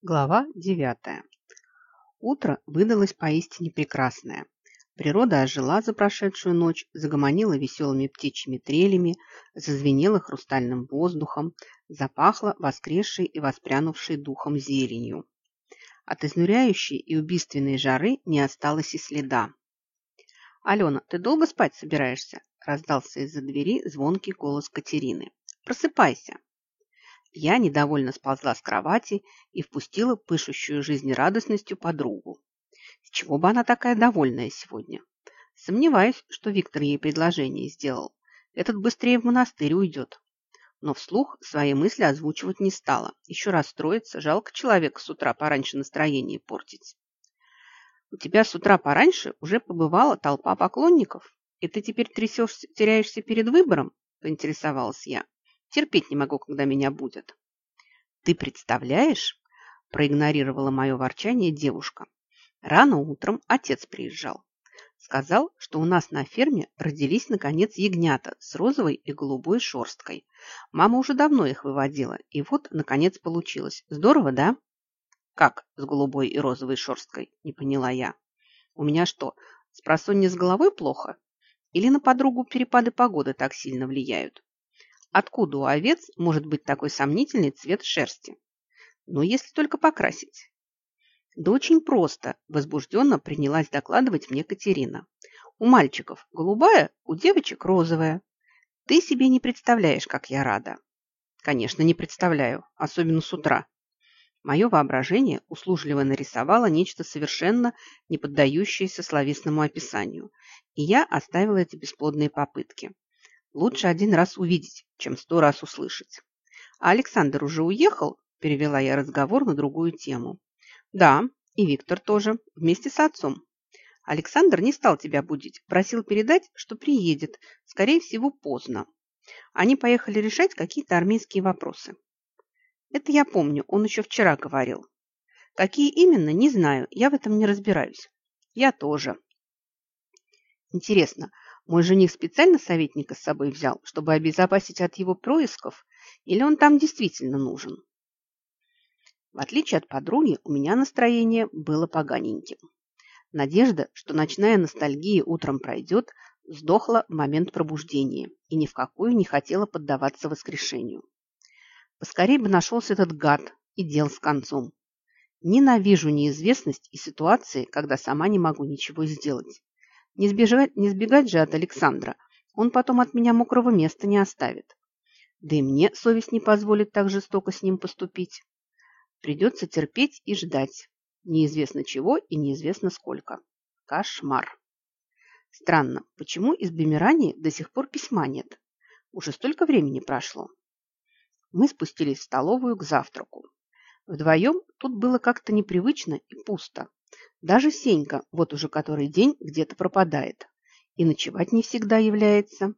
Глава девятая. Утро выдалось поистине прекрасное. Природа ожила за прошедшую ночь, загомонила веселыми птичьими трелями, зазвенела хрустальным воздухом, запахло воскресшей и воспрянувшей духом зеленью. От изнуряющей и убийственной жары не осталось и следа. «Алена, ты долго спать собираешься?» – раздался из-за двери звонкий голос Катерины. «Просыпайся!» Я недовольно сползла с кровати и впустила пышущую жизнерадостностью подругу. С чего бы она такая довольная сегодня? Сомневаюсь, что Виктор ей предложение сделал. Этот быстрее в монастырь уйдет. Но вслух свои мысли озвучивать не стала. Еще раз строиться, жалко человека с утра пораньше настроение портить. У тебя с утра пораньше уже побывала толпа поклонников, и ты теперь трясешься, теряешься перед выбором? Поинтересовалась я. Терпеть не могу, когда меня будет. Ты представляешь? Проигнорировала мое ворчание девушка. Рано утром отец приезжал. Сказал, что у нас на ферме родились, наконец, ягнята с розовой и голубой шерсткой. Мама уже давно их выводила, и вот, наконец, получилось. Здорово, да? Как с голубой и розовой шерсткой? Не поняла я. У меня что, с просонья с головой плохо? Или на подругу перепады погоды так сильно влияют? Откуда у овец может быть такой сомнительный цвет шерсти? Ну, если только покрасить. Да очень просто, возбужденно принялась докладывать мне Катерина. У мальчиков голубая, у девочек розовая. Ты себе не представляешь, как я рада. Конечно, не представляю, особенно с утра. Мое воображение услужливо нарисовало нечто совершенно не поддающееся словесному описанию, и я оставила эти бесплодные попытки. Лучше один раз увидеть, чем сто раз услышать. А Александр уже уехал? Перевела я разговор на другую тему. Да, и Виктор тоже, вместе с отцом. Александр не стал тебя будить, просил передать, что приедет, скорее всего, поздно. Они поехали решать какие-то армейские вопросы. Это я помню, он еще вчера говорил. Какие именно, не знаю, я в этом не разбираюсь. Я тоже. Интересно, мой жених специально советника с собой взял, чтобы обезопасить от его происков, или он там действительно нужен? В отличие от подруги, у меня настроение было поганеньким. Надежда, что ночная ностальгия утром пройдет, сдохла в момент пробуждения и ни в какую не хотела поддаваться воскрешению. Поскорее бы нашелся этот гад и дел с концом. Ненавижу неизвестность и ситуации, когда сама не могу ничего сделать. Не сбежать, не сбегать же от Александра. Он потом от меня мокрого места не оставит. Да и мне совесть не позволит так жестоко с ним поступить. Придется терпеть и ждать. Неизвестно чего и неизвестно сколько. Кошмар. Странно, почему из Бемирани до сих пор письма нет? Уже столько времени прошло. Мы спустились в столовую к завтраку. Вдвоем тут было как-то непривычно и пусто. Даже Сенька вот уже который день где-то пропадает. И ночевать не всегда является.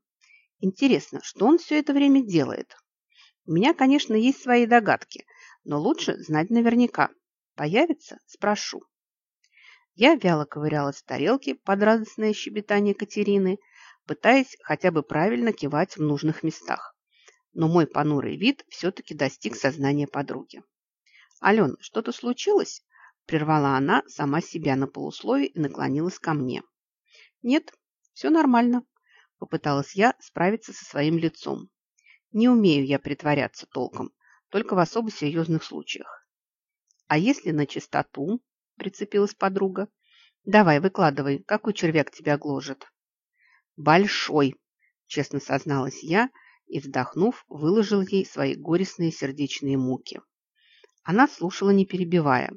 Интересно, что он все это время делает? У меня, конечно, есть свои догадки, но лучше знать наверняка. Появится? Спрошу. Я вяло ковырялась в тарелке под радостное щебетание Катерины, пытаясь хотя бы правильно кивать в нужных местах. Но мой понурый вид все-таки достиг сознания подруги. «Алена, что-то случилось?» Прервала она сама себя на полусловие и наклонилась ко мне. «Нет, все нормально», – попыталась я справиться со своим лицом. «Не умею я притворяться толком, только в особо серьезных случаях». «А если на чистоту?» – прицепилась подруга. «Давай, выкладывай, какой червяк тебя гложет?» «Большой», – честно созналась я и, вздохнув, выложил ей свои горестные сердечные муки. Она слушала, не перебивая.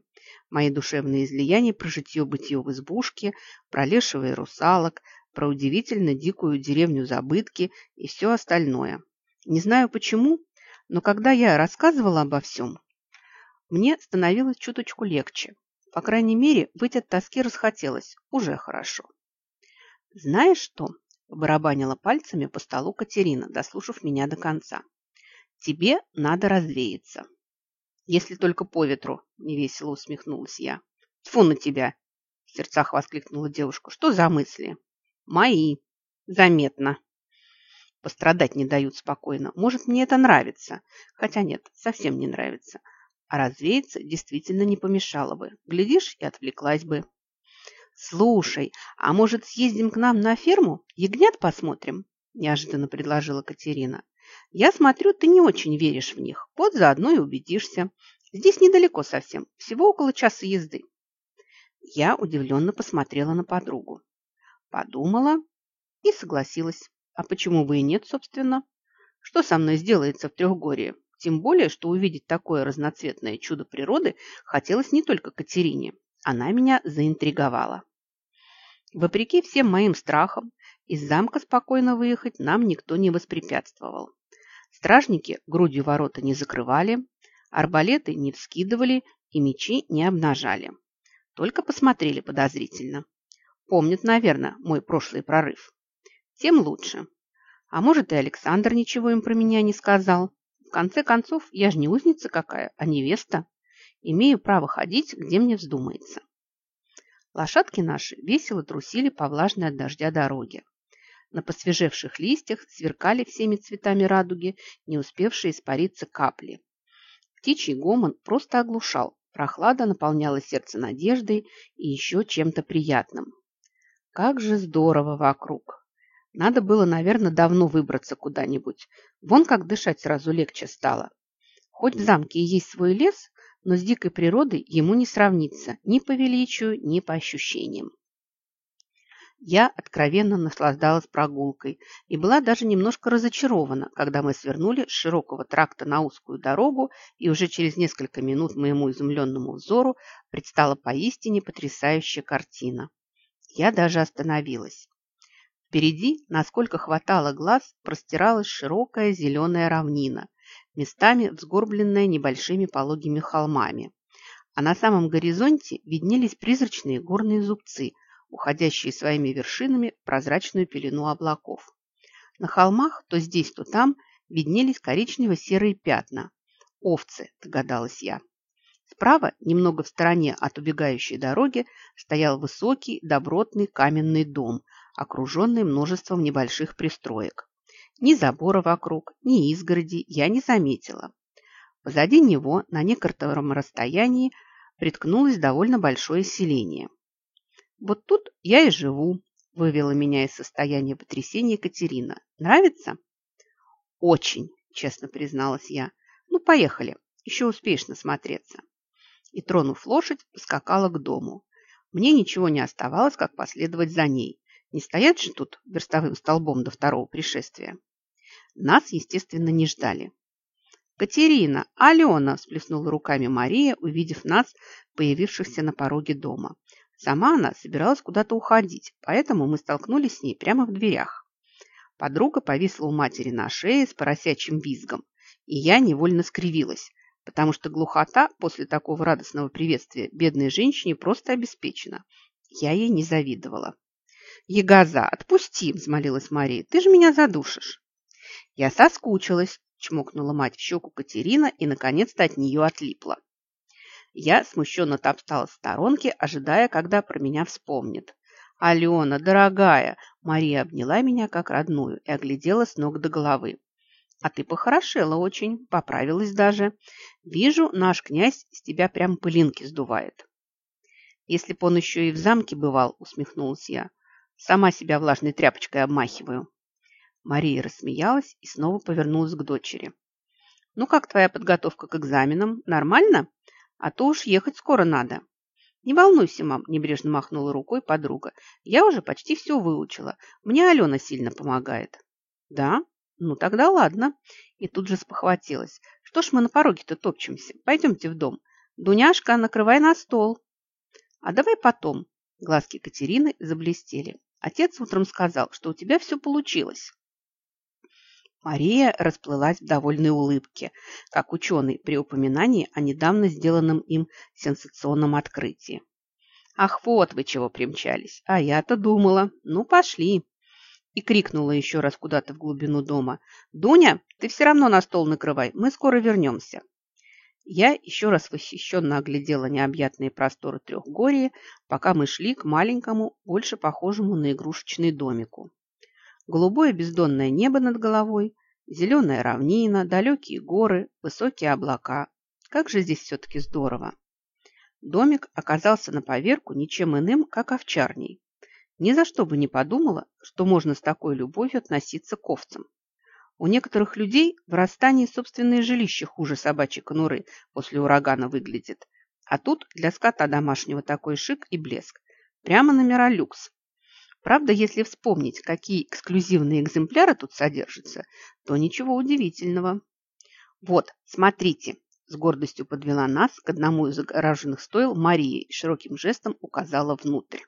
Мои душевные излияния про житье-бытие в избушке, про лешего и русалок, про удивительно дикую деревню Забытки и все остальное. Не знаю почему, но когда я рассказывала обо всем, мне становилось чуточку легче. По крайней мере, выйти от тоски расхотелось. Уже хорошо. «Знаешь что?» – побарабанила пальцами по столу Катерина, дослушав меня до конца. «Тебе надо развеяться. Если только по ветру, невесело усмехнулась я. Тьфу на тебя! В сердцах воскликнула девушка. Что за мысли? Мои. Заметно. Пострадать не дают спокойно. Может, мне это нравится. Хотя нет, совсем не нравится. А развеяться действительно не помешало бы. Глядишь, и отвлеклась бы. «Слушай, а может, съездим к нам на ферму? Ягнят посмотрим?» – неожиданно предложила Катерина. «Я смотрю, ты не очень веришь в них. Вот заодно и убедишься. Здесь недалеко совсем, всего около часа езды». Я удивленно посмотрела на подругу. Подумала и согласилась. А почему бы и нет, собственно? Что со мной сделается в Трехгорье? Тем более, что увидеть такое разноцветное чудо природы хотелось не только Катерине. Она меня заинтриговала. Вопреки всем моим страхам, из замка спокойно выехать нам никто не воспрепятствовал. Стражники грудью ворота не закрывали, арбалеты не вскидывали и мечи не обнажали. Только посмотрели подозрительно. Помнят, наверное, мой прошлый прорыв. Тем лучше. А может, и Александр ничего им про меня не сказал. В конце концов, я же не узница какая, а невеста. Имею право ходить, где мне вздумается. Лошадки наши весело трусили по влажной от дождя дороге. На посвежевших листьях сверкали всеми цветами радуги, не успевшие испариться капли. Птичий гомон просто оглушал, прохлада наполняла сердце надеждой и еще чем-то приятным. Как же здорово вокруг! Надо было, наверное, давно выбраться куда-нибудь. Вон как дышать сразу легче стало. Хоть в замке и есть свой лес, но с дикой природой ему не сравнится ни по величию, ни по ощущениям. Я откровенно наслаждалась прогулкой и была даже немножко разочарована, когда мы свернули с широкого тракта на узкую дорогу, и уже через несколько минут моему изумленному взору предстала поистине потрясающая картина. Я даже остановилась. Впереди, насколько хватало глаз, простиралась широкая зеленая равнина, местами взгорбленная небольшими пологими холмами. А на самом горизонте виднелись призрачные горные зубцы, уходящие своими вершинами в прозрачную пелену облаков. На холмах то здесь, то там виднелись коричнево-серые пятна. Овцы, догадалась я. Справа, немного в стороне от убегающей дороги, стоял высокий, добротный каменный дом, окруженный множеством небольших пристроек. Ни забора вокруг, ни изгороди я не заметила. Позади него на некотором расстоянии приткнулось довольно большое селение. «Вот тут я и живу», – вывела меня из состояния потрясения Екатерина. «Нравится?» «Очень», – честно призналась я. «Ну, поехали, еще успеешь насмотреться». И, тронув лошадь, поскакала к дому. Мне ничего не оставалось, как последовать за ней. Не стоять же тут верстовым столбом до второго пришествия. Нас, естественно, не ждали. «Катерина! Алена!» – сплеснула руками Мария, увидев нас, появившихся на пороге дома. Сама она собиралась куда-то уходить, поэтому мы столкнулись с ней прямо в дверях. Подруга повисла у матери на шее с поросячьим визгом, и я невольно скривилась, потому что глухота после такого радостного приветствия бедной женщине просто обеспечена. Я ей не завидовала. «Ягоза, отпусти!» – взмолилась Мария. «Ты же меня задушишь!» «Я соскучилась!» – чмокнула мать в щеку Катерина и, наконец-то, от нее отлипла. Я смущенно топтала в сторонке, ожидая, когда про меня вспомнит. «Алена, дорогая!» Мария обняла меня как родную и оглядела с ног до головы. «А ты похорошела очень, поправилась даже. Вижу, наш князь с тебя прям пылинки сдувает». «Если б он еще и в замке бывал», — усмехнулась я, Сама себя влажной тряпочкой обмахиваю. Мария рассмеялась и снова повернулась к дочери. «Ну, как твоя подготовка к экзаменам? Нормально? А то уж ехать скоро надо». «Не волнуйся, мам», – небрежно махнула рукой подруга. «Я уже почти все выучила. Мне Алена сильно помогает». «Да? Ну, тогда ладно». И тут же спохватилась. «Что ж мы на пороге-то топчемся? Пойдемте в дом. Дуняшка, накрывай на стол». «А давай потом». Глазки Катерины заблестели. Отец утром сказал, что у тебя все получилось. Мария расплылась в довольной улыбке, как ученый при упоминании о недавно сделанном им сенсационном открытии. «Ах, вот вы чего примчались! А я-то думала. Ну, пошли!» И крикнула еще раз куда-то в глубину дома. «Дуня, ты все равно на стол накрывай, мы скоро вернемся!» Я еще раз восхищенно оглядела необъятные просторы Трехгории, пока мы шли к маленькому, больше похожему на игрушечный домику. Голубое бездонное небо над головой, зеленая равнина, далекие горы, высокие облака. Как же здесь все-таки здорово. Домик оказался на поверку ничем иным, как овчарней. Ни за что бы не подумала, что можно с такой любовью относиться к овцам. У некоторых людей в расстании собственное жилище хуже собачьей конуры после урагана выглядит. А тут для скота домашнего такой шик и блеск. Прямо номера люкс. Правда, если вспомнить, какие эксклюзивные экземпляры тут содержатся, то ничего удивительного. Вот, смотрите, с гордостью подвела нас к одному из загораженных стоил Марии и широким жестом указала внутрь.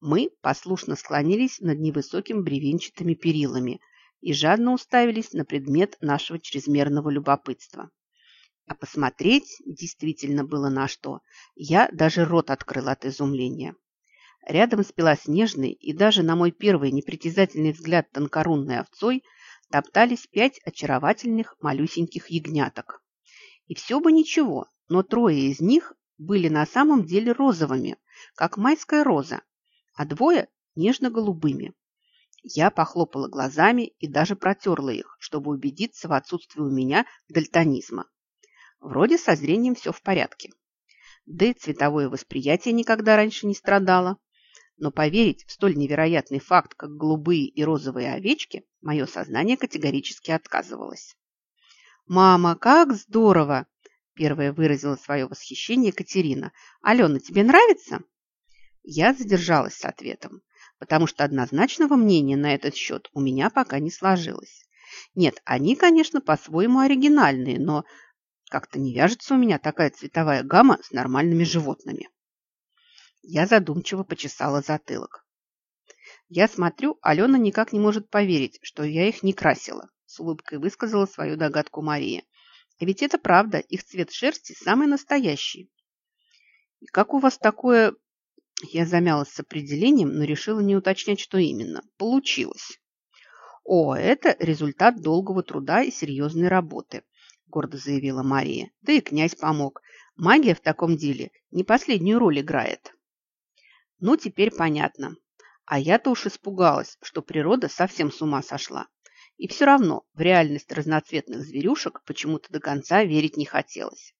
Мы послушно склонились над невысокими бревенчатыми перилами и жадно уставились на предмет нашего чрезмерного любопытства. А посмотреть действительно было на что. Я даже рот открыла от изумления. Рядом с белоснежной и даже на мой первый непритязательный взгляд тонкорунной овцой топтались пять очаровательных малюсеньких ягняток. И все бы ничего, но трое из них были на самом деле розовыми, как майская роза, а двое нежно-голубыми. Я похлопала глазами и даже протерла их, чтобы убедиться в отсутствии у меня дальтонизма. Вроде со зрением все в порядке. Да и цветовое восприятие никогда раньше не страдало. Но поверить в столь невероятный факт, как голубые и розовые овечки, мое сознание категорически отказывалось. «Мама, как здорово!» Первая выразила свое восхищение Катерина. «Алена, тебе нравится?» Я задержалась с ответом, потому что однозначного мнения на этот счет у меня пока не сложилось. Нет, они, конечно, по-своему оригинальные, но как-то не вяжется у меня такая цветовая гамма с нормальными животными. Я задумчиво почесала затылок. Я смотрю, Алена никак не может поверить, что я их не красила. С улыбкой высказала свою догадку Мария. И ведь это правда, их цвет шерсти самый настоящий. И как у вас такое... Я замялась с определением, но решила не уточнять, что именно. Получилось. О, это результат долгого труда и серьезной работы, гордо заявила Мария. Да и князь помог. Магия в таком деле не последнюю роль играет. Ну, теперь понятно. А я-то уж испугалась, что природа совсем с ума сошла. И все равно в реальность разноцветных зверюшек почему-то до конца верить не хотелось.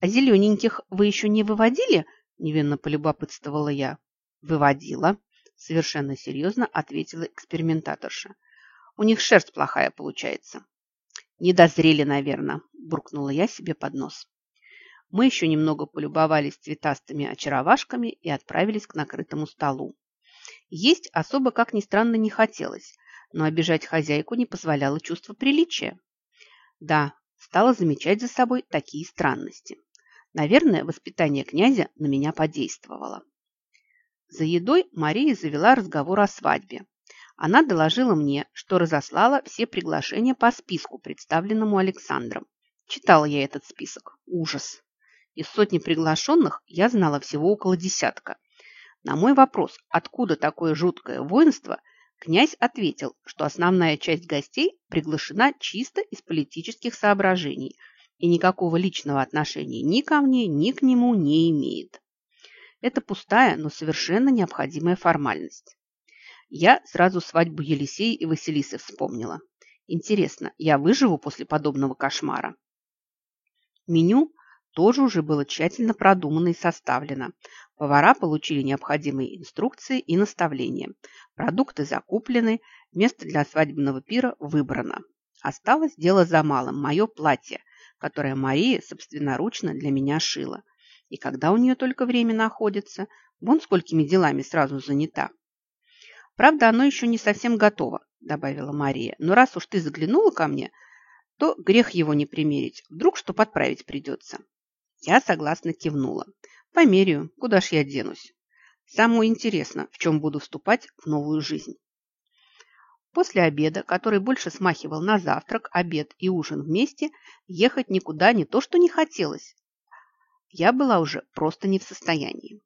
«А зелененьких вы еще не выводили?» – невинно полюбопытствовала я. «Выводила», – совершенно серьезно ответила экспериментаторша. «У них шерсть плохая получается». «Не дозрели, наверное», – буркнула я себе под нос. Мы еще немного полюбовались цветастыми очаровашками и отправились к накрытому столу. Есть особо, как ни странно, не хотелось, но обижать хозяйку не позволяло чувство приличия. Да, стала замечать за собой такие странности. Наверное, воспитание князя на меня подействовало. За едой Мария завела разговор о свадьбе. Она доложила мне, что разослала все приглашения по списку, представленному Александром. Читала я этот список. Ужас. Из сотни приглашенных я знала всего около десятка. На мой вопрос, откуда такое жуткое воинство – Князь ответил, что основная часть гостей приглашена чисто из политических соображений и никакого личного отношения ни ко мне, ни к нему не имеет. Это пустая, но совершенно необходимая формальность. Я сразу свадьбу Елисея и Василисы вспомнила. Интересно, я выживу после подобного кошмара? Меню тоже уже было тщательно продумано и составлено. Повара получили необходимые инструкции и наставления. Продукты закуплены, место для свадебного пира выбрано. Осталось дело за малым – мое платье, которое Мария собственноручно для меня шила. И когда у нее только время находится, вон сколькими делами сразу занята. Правда, оно еще не совсем готово, добавила Мария. Но раз уж ты заглянула ко мне, то грех его не примерить. Вдруг что подправить придется. Я согласно кивнула. Померяю, куда ж я денусь. Самое интересно, в чем буду вступать в новую жизнь. После обеда, который больше смахивал на завтрак, обед и ужин вместе, ехать никуда не то, что не хотелось. Я была уже просто не в состоянии.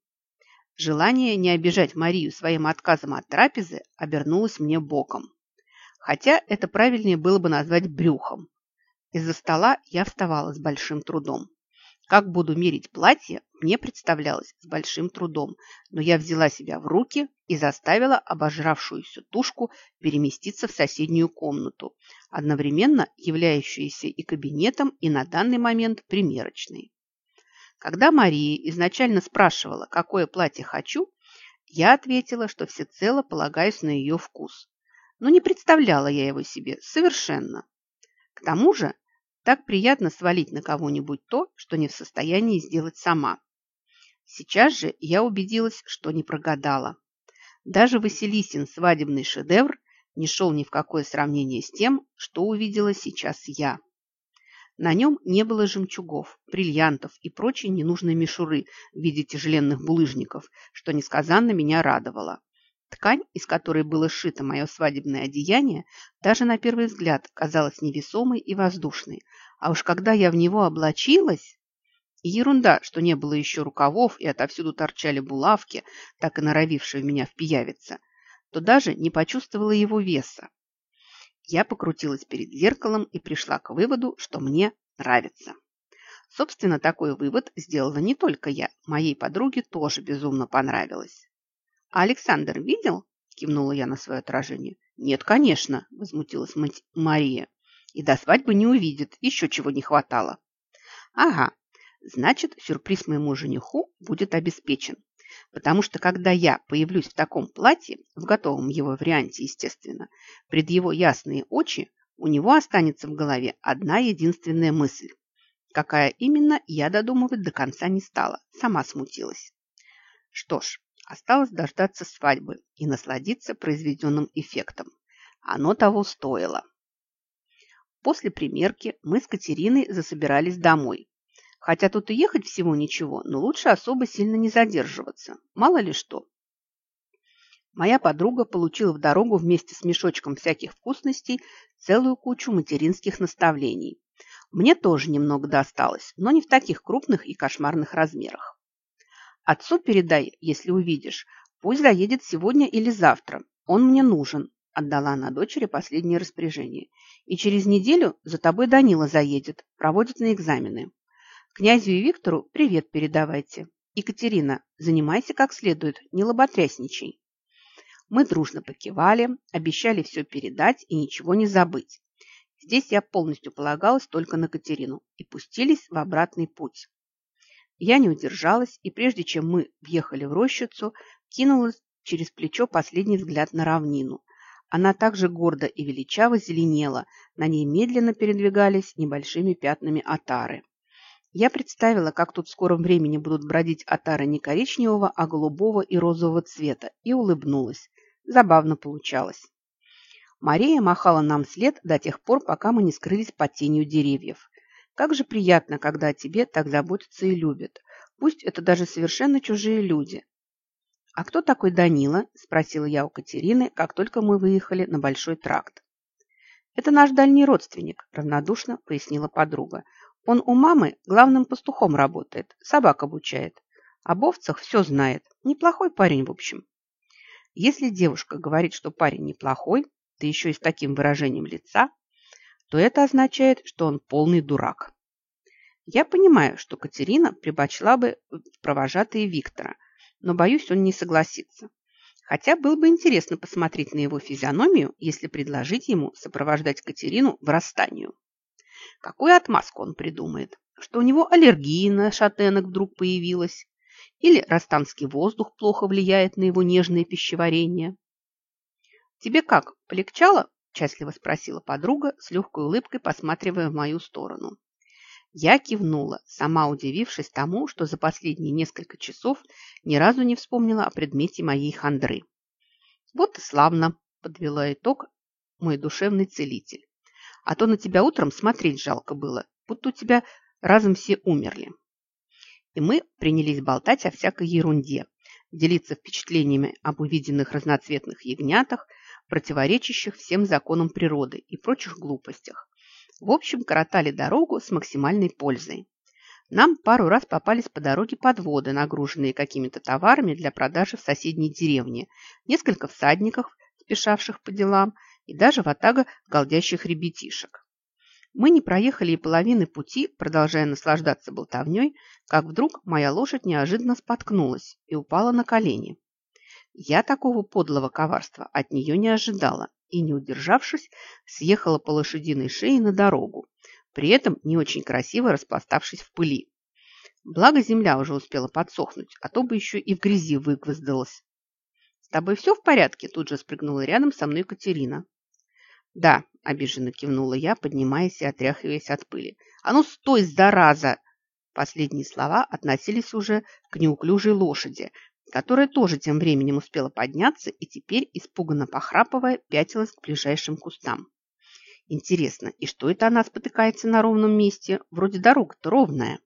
Желание не обижать Марию своим отказом от трапезы обернулось мне боком. Хотя это правильнее было бы назвать брюхом. Из-за стола я вставала с большим трудом. Как буду мерить платье, мне представлялось с большим трудом, но я взяла себя в руки и заставила обожравшуюся тушку переместиться в соседнюю комнату, одновременно являющуюся и кабинетом, и на данный момент примерочной. Когда Мария изначально спрашивала, какое платье хочу, я ответила, что всецело полагаюсь на ее вкус. Но не представляла я его себе совершенно. К тому же так приятно свалить на кого-нибудь то, что не в состоянии сделать сама. Сейчас же я убедилась, что не прогадала. Даже Василисин свадебный шедевр не шел ни в какое сравнение с тем, что увидела сейчас я. На нем не было жемчугов, бриллиантов и прочей ненужной мишуры в виде тяжеленных булыжников, что несказанно меня радовало. Ткань, из которой было сшито мое свадебное одеяние, даже на первый взгляд казалась невесомой и воздушной. А уж когда я в него облачилась... ерунда, что не было еще рукавов и отовсюду торчали булавки, так и норовившие меня впиявиться, то даже не почувствовала его веса. Я покрутилась перед зеркалом и пришла к выводу, что мне нравится. Собственно, такой вывод сделала не только я. Моей подруге тоже безумно понравилось. «А Александр видел?» – кивнула я на свое отражение. «Нет, конечно», – возмутилась Мария. «И до свадьбы не увидит, еще чего не хватало». «Ага, значит, сюрприз моему жениху будет обеспечен. Потому что, когда я появлюсь в таком платье, в готовом его варианте, естественно, пред его ясные очи, у него останется в голове одна единственная мысль. Какая именно, я додумывать до конца не стала, сама смутилась. Что ж, Осталось дождаться свадьбы и насладиться произведенным эффектом. Оно того стоило. После примерки мы с Катериной засобирались домой. Хотя тут и ехать всего ничего, но лучше особо сильно не задерживаться. Мало ли что. Моя подруга получила в дорогу вместе с мешочком всяких вкусностей целую кучу материнских наставлений. Мне тоже немного досталось, но не в таких крупных и кошмарных размерах. Отцу передай, если увидишь. Пусть заедет сегодня или завтра. Он мне нужен, отдала она дочери последнее распоряжение. И через неделю за тобой Данила заедет, проводит на экзамены. Князю и Виктору привет передавайте. Екатерина, занимайся как следует, не лоботрясничай. Мы дружно покивали, обещали все передать и ничего не забыть. Здесь я полностью полагалась только на Катерину и пустились в обратный путь. Я не удержалась, и прежде чем мы въехали в рощицу, кинула через плечо последний взгляд на равнину. Она также гордо и величаво зеленела, на ней медленно передвигались небольшими пятнами отары. Я представила, как тут в скором времени будут бродить отары не коричневого, а голубого и розового цвета, и улыбнулась. Забавно получалось. Мария махала нам вслед до тех пор, пока мы не скрылись под тенью деревьев. Как же приятно, когда о тебе так заботятся и любят. Пусть это даже совершенно чужие люди. «А кто такой Данила?» – спросила я у Катерины, как только мы выехали на Большой тракт. «Это наш дальний родственник», – равнодушно пояснила подруга. «Он у мамы главным пастухом работает, собак обучает. Об овцах все знает. Неплохой парень, в общем». Если девушка говорит, что парень неплохой, да еще и с таким выражением лица, то это означает, что он полный дурак. Я понимаю, что Катерина прибачила бы провожатые Виктора, но, боюсь, он не согласится. Хотя было бы интересно посмотреть на его физиономию, если предложить ему сопровождать Катерину в расстанию. Какую отмазку он придумает? Что у него аллергия на шатенок вдруг появилась? Или растанский воздух плохо влияет на его нежное пищеварение? Тебе как, полегчало? Счастливо спросила подруга, с легкой улыбкой посматривая в мою сторону. Я кивнула, сама удивившись тому, что за последние несколько часов ни разу не вспомнила о предмете моей хандры. «Вот и славно!» – подвела итог мой душевный целитель. «А то на тебя утром смотреть жалко было, будто у тебя разом все умерли». И мы принялись болтать о всякой ерунде, делиться впечатлениями об увиденных разноцветных ягнятах, противоречащих всем законам природы и прочих глупостях. В общем, коротали дорогу с максимальной пользой. Нам пару раз попались по дороге подводы, нагруженные какими-то товарами для продажи в соседней деревне, несколько всадников, спешавших по делам, и даже ватага голдящих ребятишек. Мы не проехали и половины пути, продолжая наслаждаться болтовней, как вдруг моя лошадь неожиданно споткнулась и упала на колени. Я такого подлого коварства от нее не ожидала и, не удержавшись, съехала по лошадиной шее на дорогу, при этом не очень красиво распластавшись в пыли. Благо земля уже успела подсохнуть, а то бы еще и в грязи выгвоздалась. «С тобой все в порядке?» Тут же спрыгнула рядом со мной Катерина. «Да», – обиженно кивнула я, поднимаясь и отряхиваясь от пыли. «А ну стой, зараза!» Последние слова относились уже к неуклюжей лошади, которая тоже тем временем успела подняться и теперь, испуганно похрапывая, пятилась к ближайшим кустам. Интересно, и что это она спотыкается на ровном месте? Вроде дорога-то ровная.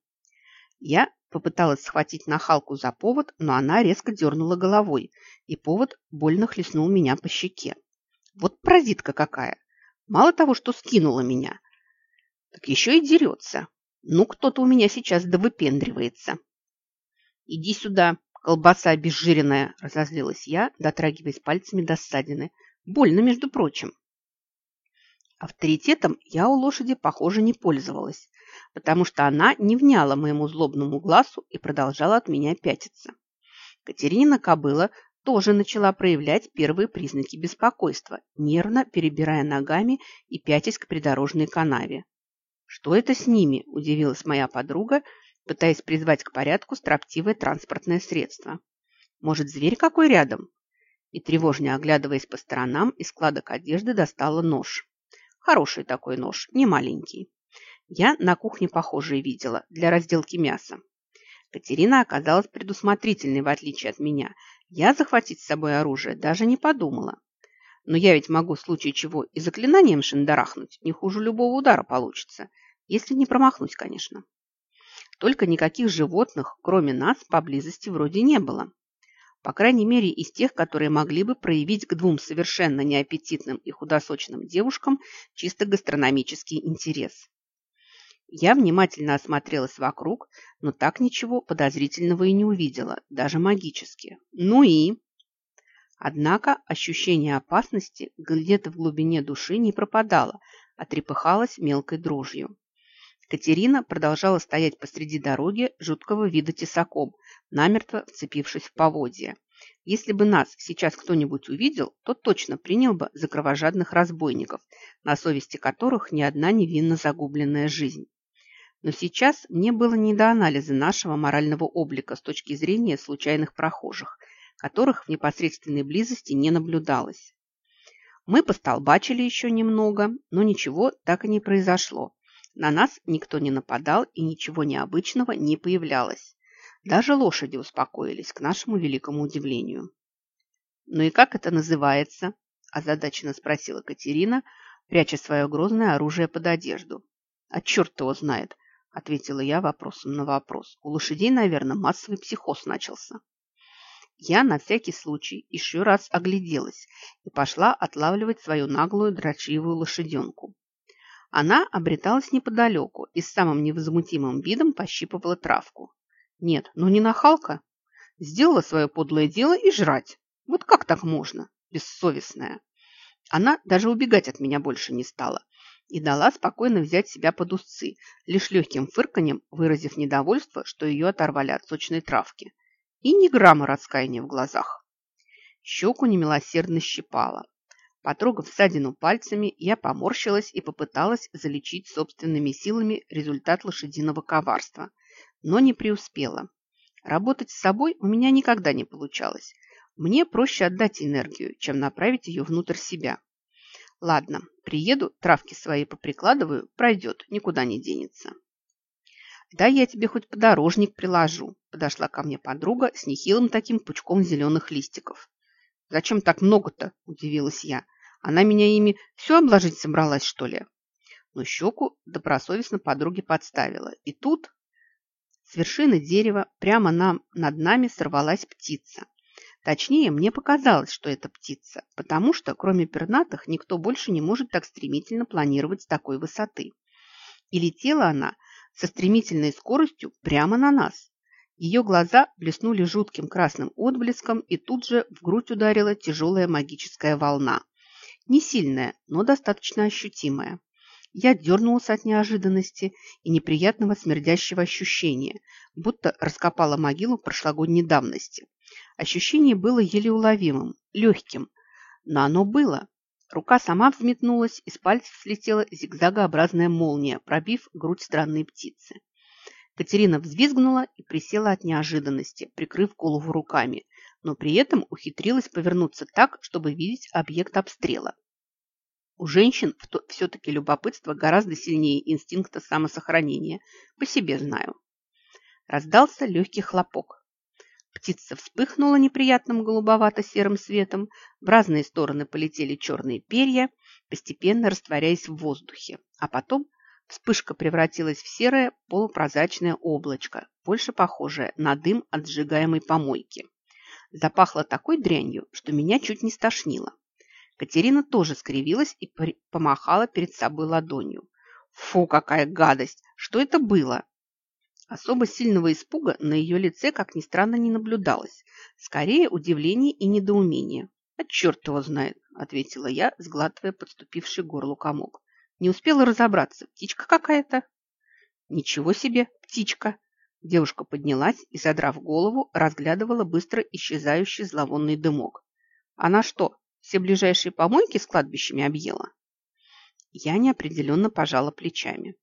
Я попыталась схватить нахалку за повод, но она резко дернула головой, и повод больно хлестнул меня по щеке. Вот паразитка какая! Мало того, что скинула меня, так еще и дерется. Ну, кто-то у меня сейчас довыпендривается. Иди сюда, колбаса обезжиренная, разозлилась я, дотрагиваясь пальцами до ссадины. Больно, между прочим. Авторитетом я у лошади, похоже, не пользовалась, потому что она не вняла моему злобному глазу и продолжала от меня пятиться. Катерина кобыла тоже начала проявлять первые признаки беспокойства, нервно перебирая ногами и пятясь к придорожной канаве. «Что это с ними?» – удивилась моя подруга, пытаясь призвать к порядку строптивое транспортное средство. «Может, зверь какой рядом?» И, тревожно оглядываясь по сторонам, из складок одежды достала нож. Хороший такой нож, не маленький. Я на кухне похожие видела, для разделки мяса. Катерина оказалась предусмотрительной, в отличие от меня. Я захватить с собой оружие даже не подумала. Но я ведь могу в случае чего и заклинанием шиндарахнуть. Не хуже любого удара получится. Если не промахнусь, конечно. Только никаких животных, кроме нас, поблизости вроде не было. По крайней мере, из тех, которые могли бы проявить к двум совершенно неаппетитным и худосочным девушкам чисто гастрономический интерес. Я внимательно осмотрелась вокруг, но так ничего подозрительного и не увидела, даже магически. Ну и... Однако ощущение опасности где-то в глубине души не пропадало, а трепыхалось мелкой дрожью. Катерина продолжала стоять посреди дороги жуткого вида тесаком, намертво вцепившись в поводья. Если бы нас сейчас кто-нибудь увидел, то точно принял бы за кровожадных разбойников, на совести которых ни одна невинно загубленная жизнь. Но сейчас мне было не до анализа нашего морального облика с точки зрения случайных прохожих, которых в непосредственной близости не наблюдалось. Мы постолбачили еще немного, но ничего так и не произошло. На нас никто не нападал и ничего необычного не появлялось. Даже лошади успокоились, к нашему великому удивлению. «Ну и как это называется?» – озадаченно спросила Катерина, пряча свое грозное оружие под одежду. «А черт его знает!» – ответила я вопросом на вопрос. У лошадей, наверное, массовый психоз начался. Я на всякий случай еще раз огляделась и пошла отлавливать свою наглую дрочливую лошаденку. Она обреталась неподалеку и с самым невозмутимым видом пощипывала травку. Нет, ну не нахалка. Сделала свое подлое дело и жрать. Вот как так можно? Бессовестная. Она даже убегать от меня больше не стала, и дала спокойно взять себя под узцы, лишь легким фырканьем выразив недовольство, что ее оторвали от сочной травки. И ни грамма раскаяния в глазах. Щеку немилосердно щипала. Потрогав ссадину пальцами, я поморщилась и попыталась залечить собственными силами результат лошадиного коварства, но не преуспела. Работать с собой у меня никогда не получалось. Мне проще отдать энергию, чем направить ее внутрь себя. Ладно, приеду, травки свои поприкладываю, пройдет, никуда не денется. Да я тебе хоть подорожник приложу, подошла ко мне подруга с нехилым таким пучком зеленых листиков. Зачем так много-то, удивилась я. Она меня ими все обложить собралась, что ли? Но щеку добросовестно подруге подставила. И тут с вершины дерева прямо нам, над нами сорвалась птица. Точнее, мне показалось, что это птица, потому что, кроме пернатых, никто больше не может так стремительно планировать с такой высоты. И летела она со стремительной скоростью прямо на нас. Ее глаза блеснули жутким красным отблеском, и тут же в грудь ударила тяжелая магическая волна. Не сильная, но достаточно ощутимая. Я дернулась от неожиданности и неприятного смердящего ощущения, будто раскопала могилу прошлогодней давности. Ощущение было еле уловимым, легким, но оно было. Рука сама взметнулась, из пальцев слетела зигзагообразная молния, пробив грудь странной птицы. Катерина взвизгнула и присела от неожиданности, прикрыв голову руками, но при этом ухитрилась повернуться так, чтобы видеть объект обстрела. У женщин все-таки любопытство гораздо сильнее инстинкта самосохранения. По себе знаю. Раздался легкий хлопок. Птица вспыхнула неприятным голубовато-серым светом, в разные стороны полетели черные перья, постепенно растворяясь в воздухе, а потом вспышка превратилась в серое полупрозрачное облачко, больше похожее на дым от сжигаемой помойки. Запахло такой дрянью, что меня чуть не стошнило. Катерина тоже скривилась и помахала перед собой ладонью. «Фу, какая гадость! Что это было?» Особо сильного испуга на ее лице, как ни странно, не наблюдалось. Скорее, удивление и недоумение. «А черт его знает!» – ответила я, сглатывая подступивший горлу комок. «Не успела разобраться. Птичка какая-то?» «Ничего себе, птичка!» Девушка поднялась и, задрав голову, разглядывала быстро исчезающий зловонный дымок. «Она что, все ближайшие помойки с кладбищами объела? Я неопределенно пожала плечами.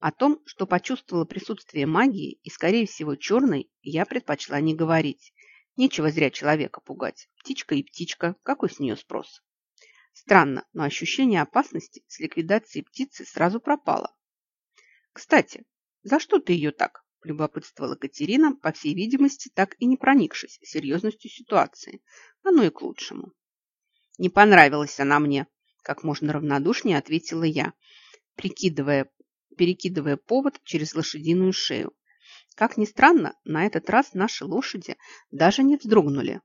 О том, что почувствовала присутствие магии и, скорее всего, черной, я предпочла не говорить. Нечего зря человека пугать. Птичка и птичка, какой с нее спрос? Странно, но ощущение опасности с ликвидацией птицы сразу пропало. Кстати, за что ты ее так? Любопытствовала Катерина, по всей видимости, так и не проникшись серьезностью ситуации. Оно и к лучшему. Не понравилась она мне, как можно равнодушнее ответила я, прикидывая, перекидывая повод через лошадиную шею. Как ни странно, на этот раз наши лошади даже не вздрогнули.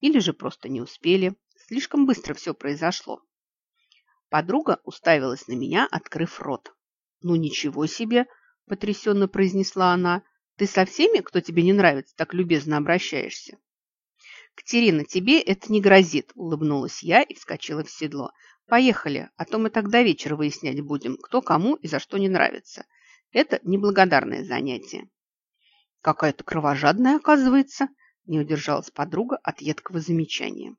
Или же просто не успели. Слишком быстро все произошло. Подруга уставилась на меня, открыв рот. «Ну ничего себе!» – потрясенно произнесла она. «Ты со всеми, кто тебе не нравится, так любезно обращаешься?» «Катерина, тебе это не грозит», – улыбнулась я и вскочила в седло. «Поехали, а то мы так до вечера выяснять будем, кто кому и за что не нравится. Это неблагодарное занятие». «Какая-то кровожадная, оказывается», – не удержалась подруга от едкого замечания.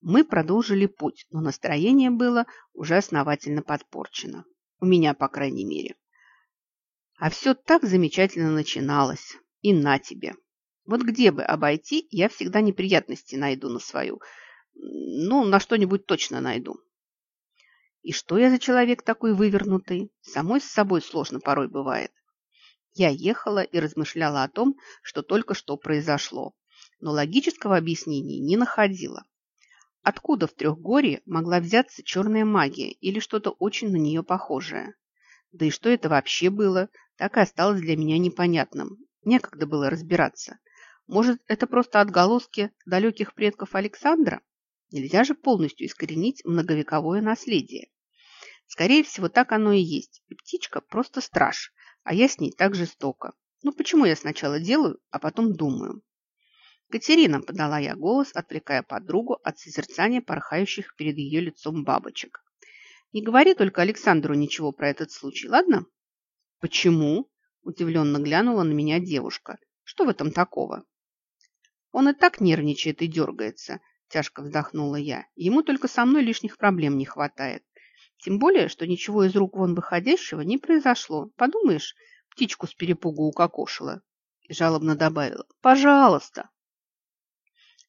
Мы продолжили путь, но настроение было уже основательно подпорчено. У меня, по крайней мере. А все так замечательно начиналось. И на тебе. Вот где бы обойти, я всегда неприятности найду на свою. Ну, на что-нибудь точно найду. И что я за человек такой вывернутый? Самой с собой сложно порой бывает. Я ехала и размышляла о том, что только что произошло, но логического объяснения не находила. Откуда в Трехгорье могла взяться черная магия или что-то очень на нее похожее? Да и что это вообще было, так и осталось для меня непонятным. Некогда было разбираться. Может, это просто отголоски далеких предков Александра? Нельзя же полностью искоренить многовековое наследие. Скорее всего, так оно и есть. И птичка просто страж, а я с ней так жестоко. Ну почему я сначала делаю, а потом думаю? Катерина, подала я голос, отвлекая подругу от созерцания порхающих перед ее лицом бабочек. Не говори только Александру ничего про этот случай, ладно? Почему? Удивленно глянула на меня девушка. Что в этом такого? Он и так нервничает и дергается, тяжко вздохнула я. Ему только со мной лишних проблем не хватает. Тем более, что ничего из рук вон выходящего не произошло. Подумаешь, птичку с перепугу укокошила. И жалобно добавила «Пожалуйста».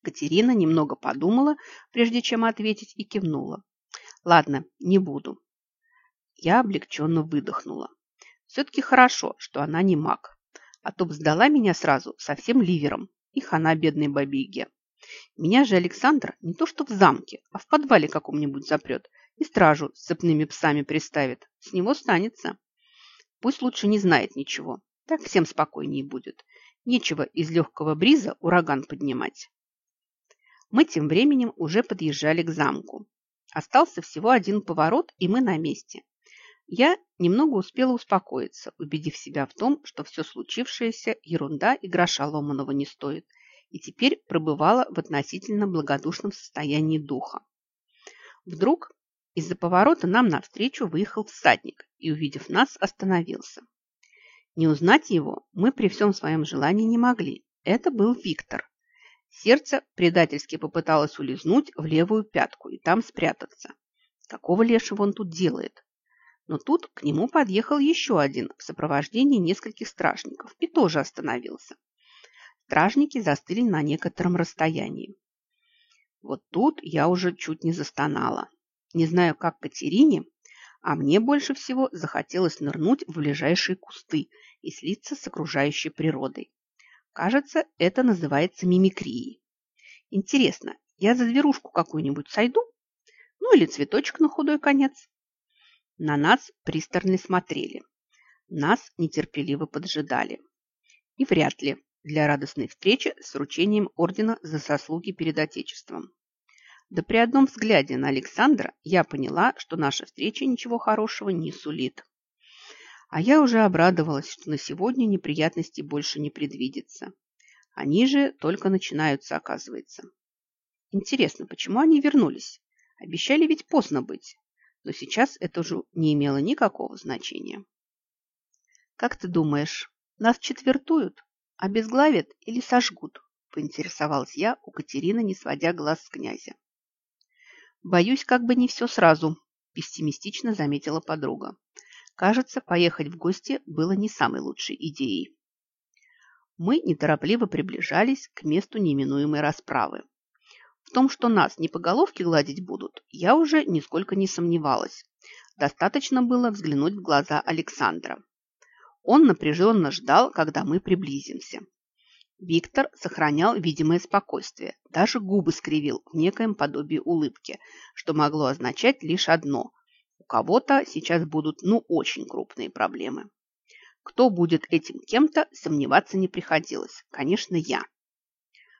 Катерина немного подумала, прежде чем ответить, и кивнула. «Ладно, не буду». Я облегченно выдохнула. Все-таки хорошо, что она не маг, а то бы сдала меня сразу совсем ливером и хана бедной бабиге. Меня же Александр не то что в замке, а в подвале каком-нибудь запрет и стражу с цепными псами приставит. С него станется. Пусть лучше не знает ничего. Так всем спокойнее будет. Нечего из легкого бриза ураган поднимать. Мы тем временем уже подъезжали к замку. Остался всего один поворот, и мы на месте. Я немного успела успокоиться, убедив себя в том, что все случившееся – ерунда и гроша ломаного не стоит, и теперь пребывала в относительно благодушном состоянии духа. Вдруг Из-за поворота нам навстречу выехал всадник и, увидев нас, остановился. Не узнать его мы при всем своем желании не могли. Это был Виктор. Сердце предательски попыталось улизнуть в левую пятку и там спрятаться. Какого лешего он тут делает? Но тут к нему подъехал еще один в сопровождении нескольких стражников и тоже остановился. Стражники застыли на некотором расстоянии. Вот тут я уже чуть не застонала. Не знаю, как Катерине, а мне больше всего захотелось нырнуть в ближайшие кусты и слиться с окружающей природой. Кажется, это называется мимикрией. Интересно, я за зверушку какую-нибудь сойду? Ну или цветочек на худой конец? На нас пристально смотрели. Нас нетерпеливо поджидали. И вряд ли для радостной встречи с вручением ордена за заслуги перед Отечеством. Да при одном взгляде на Александра я поняла, что наша встреча ничего хорошего не сулит. А я уже обрадовалась, что на сегодня неприятностей больше не предвидится. Они же только начинаются, оказывается. Интересно, почему они вернулись? Обещали ведь поздно быть. Но сейчас это уже не имело никакого значения. «Как ты думаешь, нас четвертуют, обезглавят или сожгут?» поинтересовалась я у Катерины, не сводя глаз с князя. «Боюсь, как бы не все сразу», – пессимистично заметила подруга. Кажется, поехать в гости было не самой лучшей идеей. Мы неторопливо приближались к месту неминуемой расправы. В том, что нас не по головке гладить будут, я уже нисколько не сомневалась. Достаточно было взглянуть в глаза Александра. Он напряженно ждал, когда мы приблизимся. Виктор сохранял видимое спокойствие, даже губы скривил в некоем подобии улыбки, что могло означать лишь одно – кого-то сейчас будут ну очень крупные проблемы. Кто будет этим кем-то, сомневаться не приходилось. Конечно, я.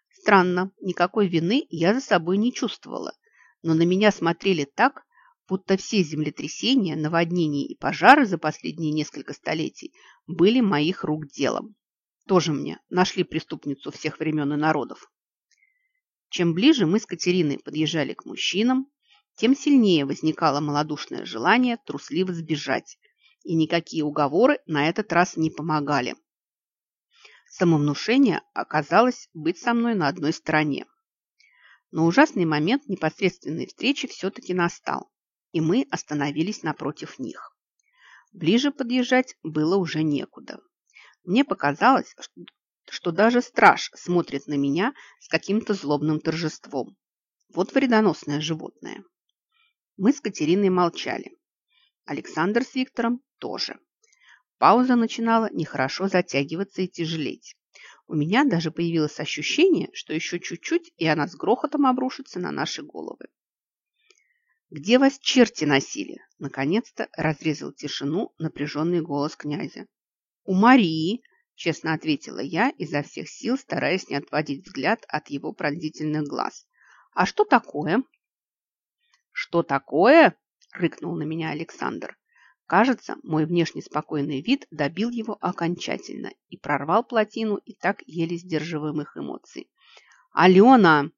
Странно, никакой вины я за собой не чувствовала, но на меня смотрели так, будто все землетрясения, наводнения и пожары за последние несколько столетий были моих рук делом. Тоже мне нашли преступницу всех времен и народов. Чем ближе мы с Катериной подъезжали к мужчинам, тем сильнее возникало малодушное желание трусливо сбежать, и никакие уговоры на этот раз не помогали. Самовнушение оказалось быть со мной на одной стороне. Но ужасный момент непосредственной встречи все-таки настал, и мы остановились напротив них. Ближе подъезжать было уже некуда. Мне показалось, что даже страж смотрит на меня с каким-то злобным торжеством. Вот вредоносное животное. Мы с Катериной молчали. Александр с Виктором тоже. Пауза начинала нехорошо затягиваться и тяжелеть. У меня даже появилось ощущение, что еще чуть-чуть, и она с грохотом обрушится на наши головы. «Где вас черти носили?» Наконец-то разрезал тишину напряженный голос князя. «У Марии», – честно ответила я, изо всех сил стараясь не отводить взгляд от его пронзительных глаз. «А что такое?» «Что такое?» – рыкнул на меня Александр. Кажется, мой внешне спокойный вид добил его окончательно и прорвал плотину и так еле сдерживаемых эмоций. «Алена!»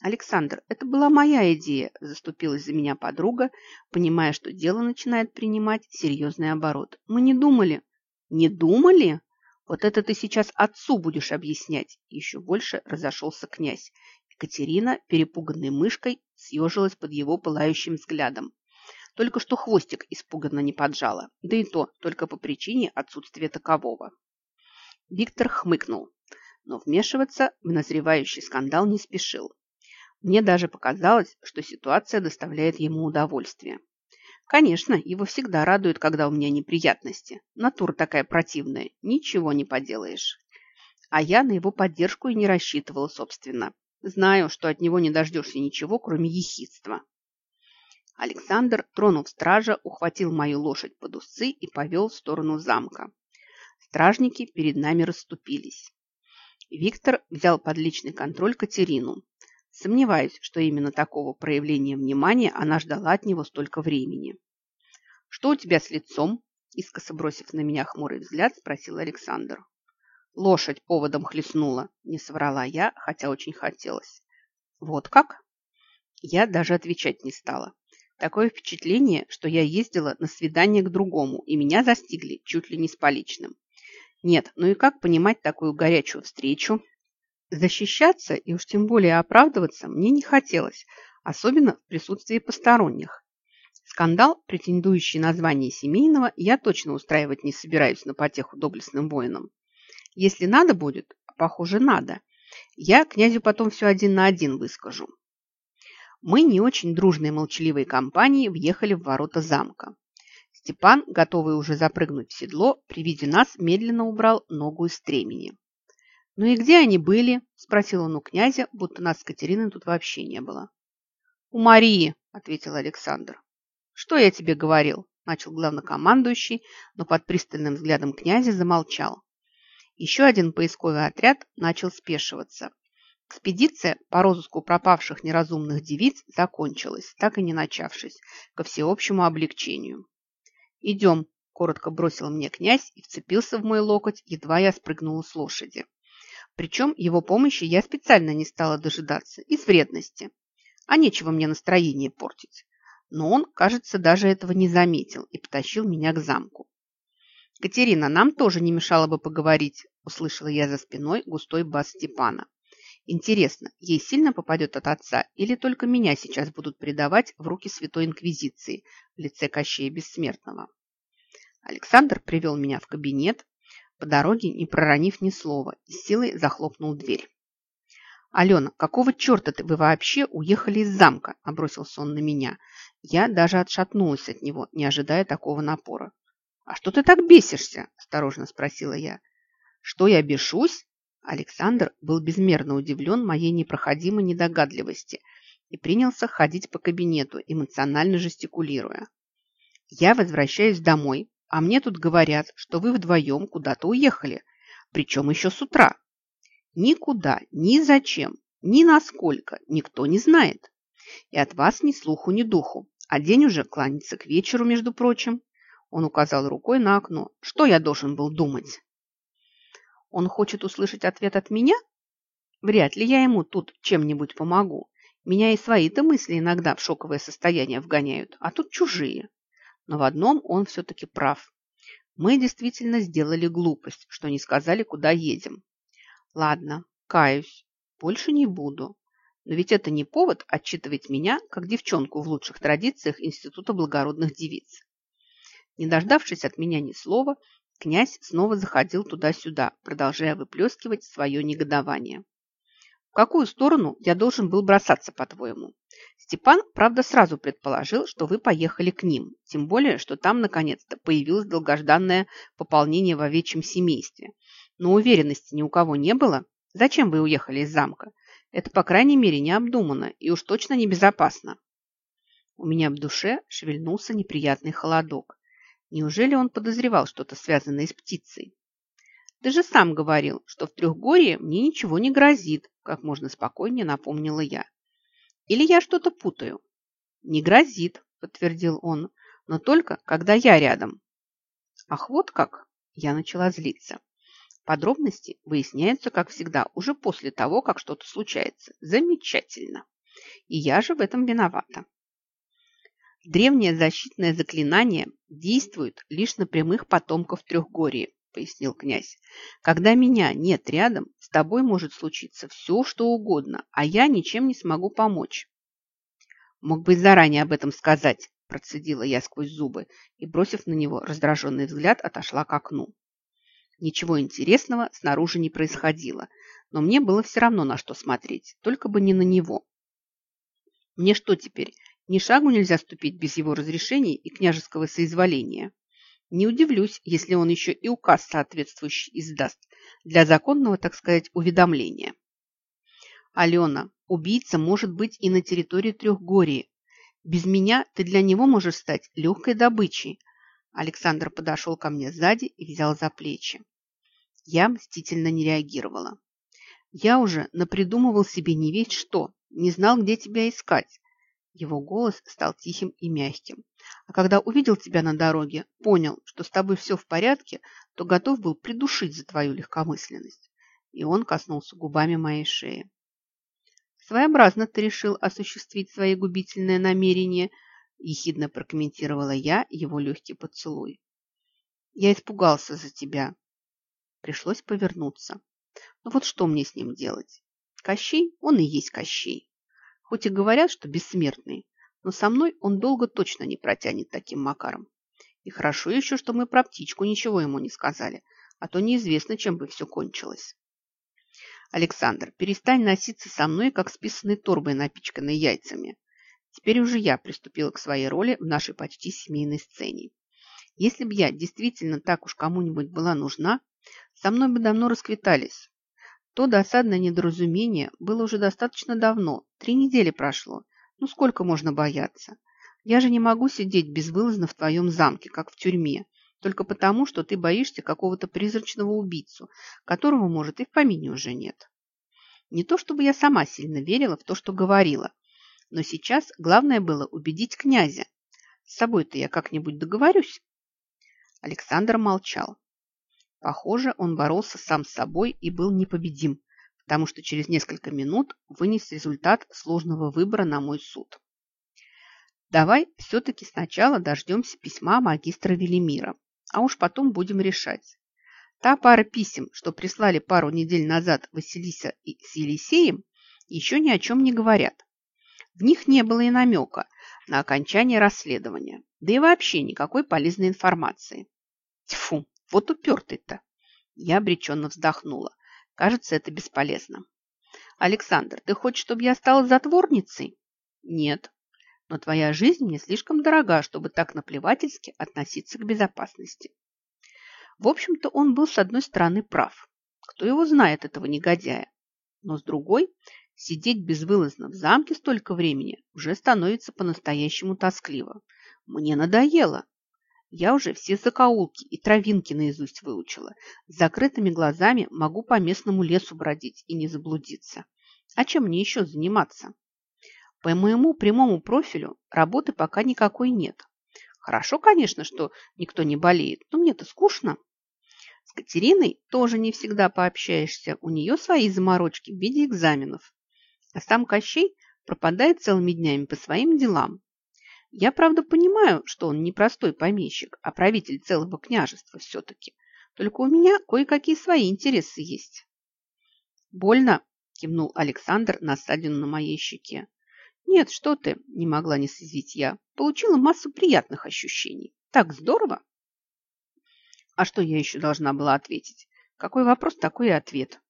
«Александр, это была моя идея», – заступилась за меня подруга, понимая, что дело начинает принимать серьезный оборот. «Мы не думали». «Не думали? Вот это ты сейчас отцу будешь объяснять!» Еще больше разошелся князь. Екатерина, перепуганной мышкой, съежилась под его пылающим взглядом. Только что хвостик испуганно не поджала, да и то только по причине отсутствия такового. Виктор хмыкнул, но вмешиваться в назревающий скандал не спешил. Мне даже показалось, что ситуация доставляет ему удовольствие. Конечно, его всегда радует, когда у меня неприятности. Натура такая противная, ничего не поделаешь. А я на его поддержку и не рассчитывала, собственно. Знаю, что от него не дождешься ничего, кроме ехидства. Александр, тронув стража, ухватил мою лошадь под усы и повел в сторону замка. Стражники перед нами расступились. Виктор взял под личный контроль Катерину, Сомневаюсь, что именно такого проявления внимания она ждала от него столько времени. «Что у тебя с лицом?» Искоса бросив на меня хмурый взгляд, спросил Александр. «Лошадь поводом хлестнула», – не соврала я, хотя очень хотелось. «Вот как?» Я даже отвечать не стала. Такое впечатление, что я ездила на свидание к другому, и меня застигли чуть ли не с поличным. Нет, ну и как понимать такую горячую встречу? Защищаться и уж тем более оправдываться мне не хотелось, особенно в присутствии посторонних. Скандал, претендующий на звание семейного, я точно устраивать не собираюсь на потеху доблестным воинам. Если надо будет, похоже, надо, я князю потом все один на один выскажу. Мы не очень дружной молчаливой компанией въехали в ворота замка. Степан, готовый уже запрыгнуть в седло, при виде нас медленно убрал ногу из стремени. «Ну и где они были?» – спросил он у князя, будто нас с Катериной тут вообще не было. «У Марии», – ответил Александр. «Что я тебе говорил?» – начал главнокомандующий, но под пристальным взглядом князя замолчал. Еще один поисковый отряд начал спешиваться. Экспедиция по розыску пропавших неразумных девиц закончилась, так и не начавшись, ко всеобщему облегчению. «Идем», – коротко бросил мне князь и вцепился в мой локоть, едва я спрыгнула с лошади. Причем его помощи я специально не стала дожидаться, из вредности. А нечего мне настроение портить. Но он, кажется, даже этого не заметил и потащил меня к замку. «Катерина, нам тоже не мешало бы поговорить», – услышала я за спиной густой бас Степана. «Интересно, ей сильно попадет от отца или только меня сейчас будут предавать в руки Святой Инквизиции в лице Кощея Бессмертного?» Александр привел меня в кабинет, по дороге не проронив ни слова, и силой захлопнул дверь. «Алена, какого черта ты вы вообще уехали из замка?» – обросился он на меня. Я даже отшатнулась от него, не ожидая такого напора. «А что ты так бесишься?» – осторожно спросила я. «Что я бешусь?» Александр был безмерно удивлен моей непроходимой недогадливости и принялся ходить по кабинету, эмоционально жестикулируя. «Я возвращаюсь домой, а мне тут говорят, что вы вдвоем куда-то уехали, причем еще с утра. Никуда, ни зачем, ни насколько никто не знает. И от вас ни слуху, ни духу. А день уже кланяется к вечеру, между прочим. Он указал рукой на окно. Что я должен был думать? Он хочет услышать ответ от меня? Вряд ли я ему тут чем-нибудь помогу. Меня и свои-то мысли иногда в шоковое состояние вгоняют, а тут чужие. Но в одном он все-таки прав. Мы действительно сделали глупость, что не сказали, куда едем. Ладно, каюсь, больше не буду. Но ведь это не повод отчитывать меня, как девчонку в лучших традициях Института благородных девиц. Не дождавшись от меня ни слова, князь снова заходил туда-сюда, продолжая выплескивать свое негодование. В какую сторону я должен был бросаться, по-твоему? Степан, правда, сразу предположил, что вы поехали к ним, тем более, что там, наконец-то, появилось долгожданное пополнение в овечьем семействе. Но уверенности ни у кого не было. Зачем вы уехали из замка? Это, по крайней мере, необдуманно и уж точно небезопасно. У меня в душе шевельнулся неприятный холодок. Неужели он подозревал что-то связанное с птицей? Ты же сам говорил, что в Трехгорье мне ничего не грозит, как можно спокойнее напомнила я. Или я что-то путаю? Не грозит, подтвердил он, но только когда я рядом. Ах, вот как! Я начала злиться. Подробности выясняются, как всегда, уже после того, как что-то случается. Замечательно. И я же в этом виновата. Древнее защитное заклинание действует лишь на прямых потомков Трехгории, пояснил князь. Когда меня нет рядом, с тобой может случиться все, что угодно, а я ничем не смогу помочь. Мог бы заранее об этом сказать, процедила я сквозь зубы и, бросив на него раздраженный взгляд, отошла к окну. Ничего интересного снаружи не происходило, но мне было все равно на что смотреть, только бы не на него. Мне что теперь, ни шагу нельзя ступить без его разрешения и княжеского соизволения? Не удивлюсь, если он еще и указ соответствующий издаст для законного, так сказать, уведомления. Алена, убийца может быть и на территории Трехгории. Без меня ты для него можешь стать легкой добычей, Александр подошел ко мне сзади и взял за плечи. Я мстительно не реагировала. Я уже напридумывал себе не весь что, не знал, где тебя искать. Его голос стал тихим и мягким. А когда увидел тебя на дороге, понял, что с тобой все в порядке, то готов был придушить за твою легкомысленность. И он коснулся губами моей шеи. Своеобразно ты решил осуществить свои губительные намерения, ехидно прокомментировала я его легкий поцелуй. Я испугался за тебя. Пришлось повернуться. Ну вот что мне с ним делать? Кощей, он и есть Кощей. Хоть и говорят, что бессмертный, но со мной он долго точно не протянет таким макаром. И хорошо еще, что мы про птичку ничего ему не сказали, а то неизвестно, чем бы все кончилось. Александр, перестань носиться со мной, как с писаной торбой, напичканной яйцами. Теперь уже я приступила к своей роли в нашей почти семейной сцене. Если бы я действительно так уж кому-нибудь была нужна, со мной бы давно расквитались. То досадное недоразумение было уже достаточно давно, три недели прошло. Ну сколько можно бояться? Я же не могу сидеть безвылазно в твоем замке, как в тюрьме, только потому, что ты боишься какого-то призрачного убийцу, которого, может, и в помине уже нет. Не то чтобы я сама сильно верила в то, что говорила, но сейчас главное было убедить князя. С собой-то я как-нибудь договорюсь. Александр молчал. Похоже, он боролся сам с собой и был непобедим, потому что через несколько минут вынес результат сложного выбора на мой суд. Давай все-таки сначала дождемся письма магистра Велимира а уж потом будем решать. Та пара писем, что прислали пару недель назад Василиса с Елисеем, еще ни о чем не говорят. В них не было и намека на окончание расследования, да и вообще никакой полезной информации. Тьфу, вот упертый-то. Я обреченно вздохнула. Кажется, это бесполезно. Александр, ты хочешь, чтобы я стала затворницей? Нет, но твоя жизнь мне слишком дорога, чтобы так наплевательски относиться к безопасности. В общем-то, он был с одной стороны прав. Кто его знает, этого негодяя? Но с другой, сидеть безвылазно в замке столько времени уже становится по-настоящему тоскливо. Мне надоело. Я уже все закоулки и травинки наизусть выучила. С закрытыми глазами могу по местному лесу бродить и не заблудиться. А чем мне еще заниматься? По моему прямому профилю работы пока никакой нет. Хорошо, конечно, что никто не болеет, но мне-то скучно. С Катериной тоже не всегда пообщаешься. У нее свои заморочки в виде экзаменов. А сам Кощей пропадает целыми днями по своим делам. Я, правда, понимаю, что он не простой помещик, а правитель целого княжества все-таки. Только у меня кое-какие свои интересы есть. «Больно?» – кивнул Александр на ссадину на моей щеке. «Нет, что ты!» – не могла не съязвить я. «Получила массу приятных ощущений. Так здорово!» А что я еще должна была ответить? Какой вопрос, такой и ответ.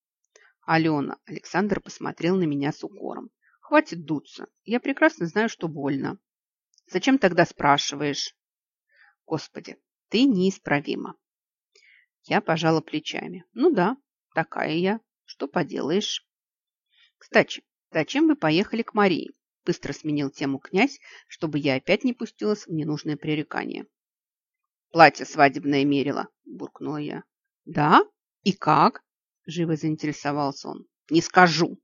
Алена, Александр посмотрел на меня с укором. Хватит дуться. Я прекрасно знаю, что больно. Зачем тогда спрашиваешь? Господи, ты неисправима. Я пожала плечами. Ну да, такая я. Что поделаешь? Кстати, зачем вы поехали к Марии? Быстро сменил тему князь, чтобы я опять не пустилась в ненужное пререкание. «Платье свадебное мерила», – буркнула я. «Да? И как?» – живо заинтересовался он. «Не скажу».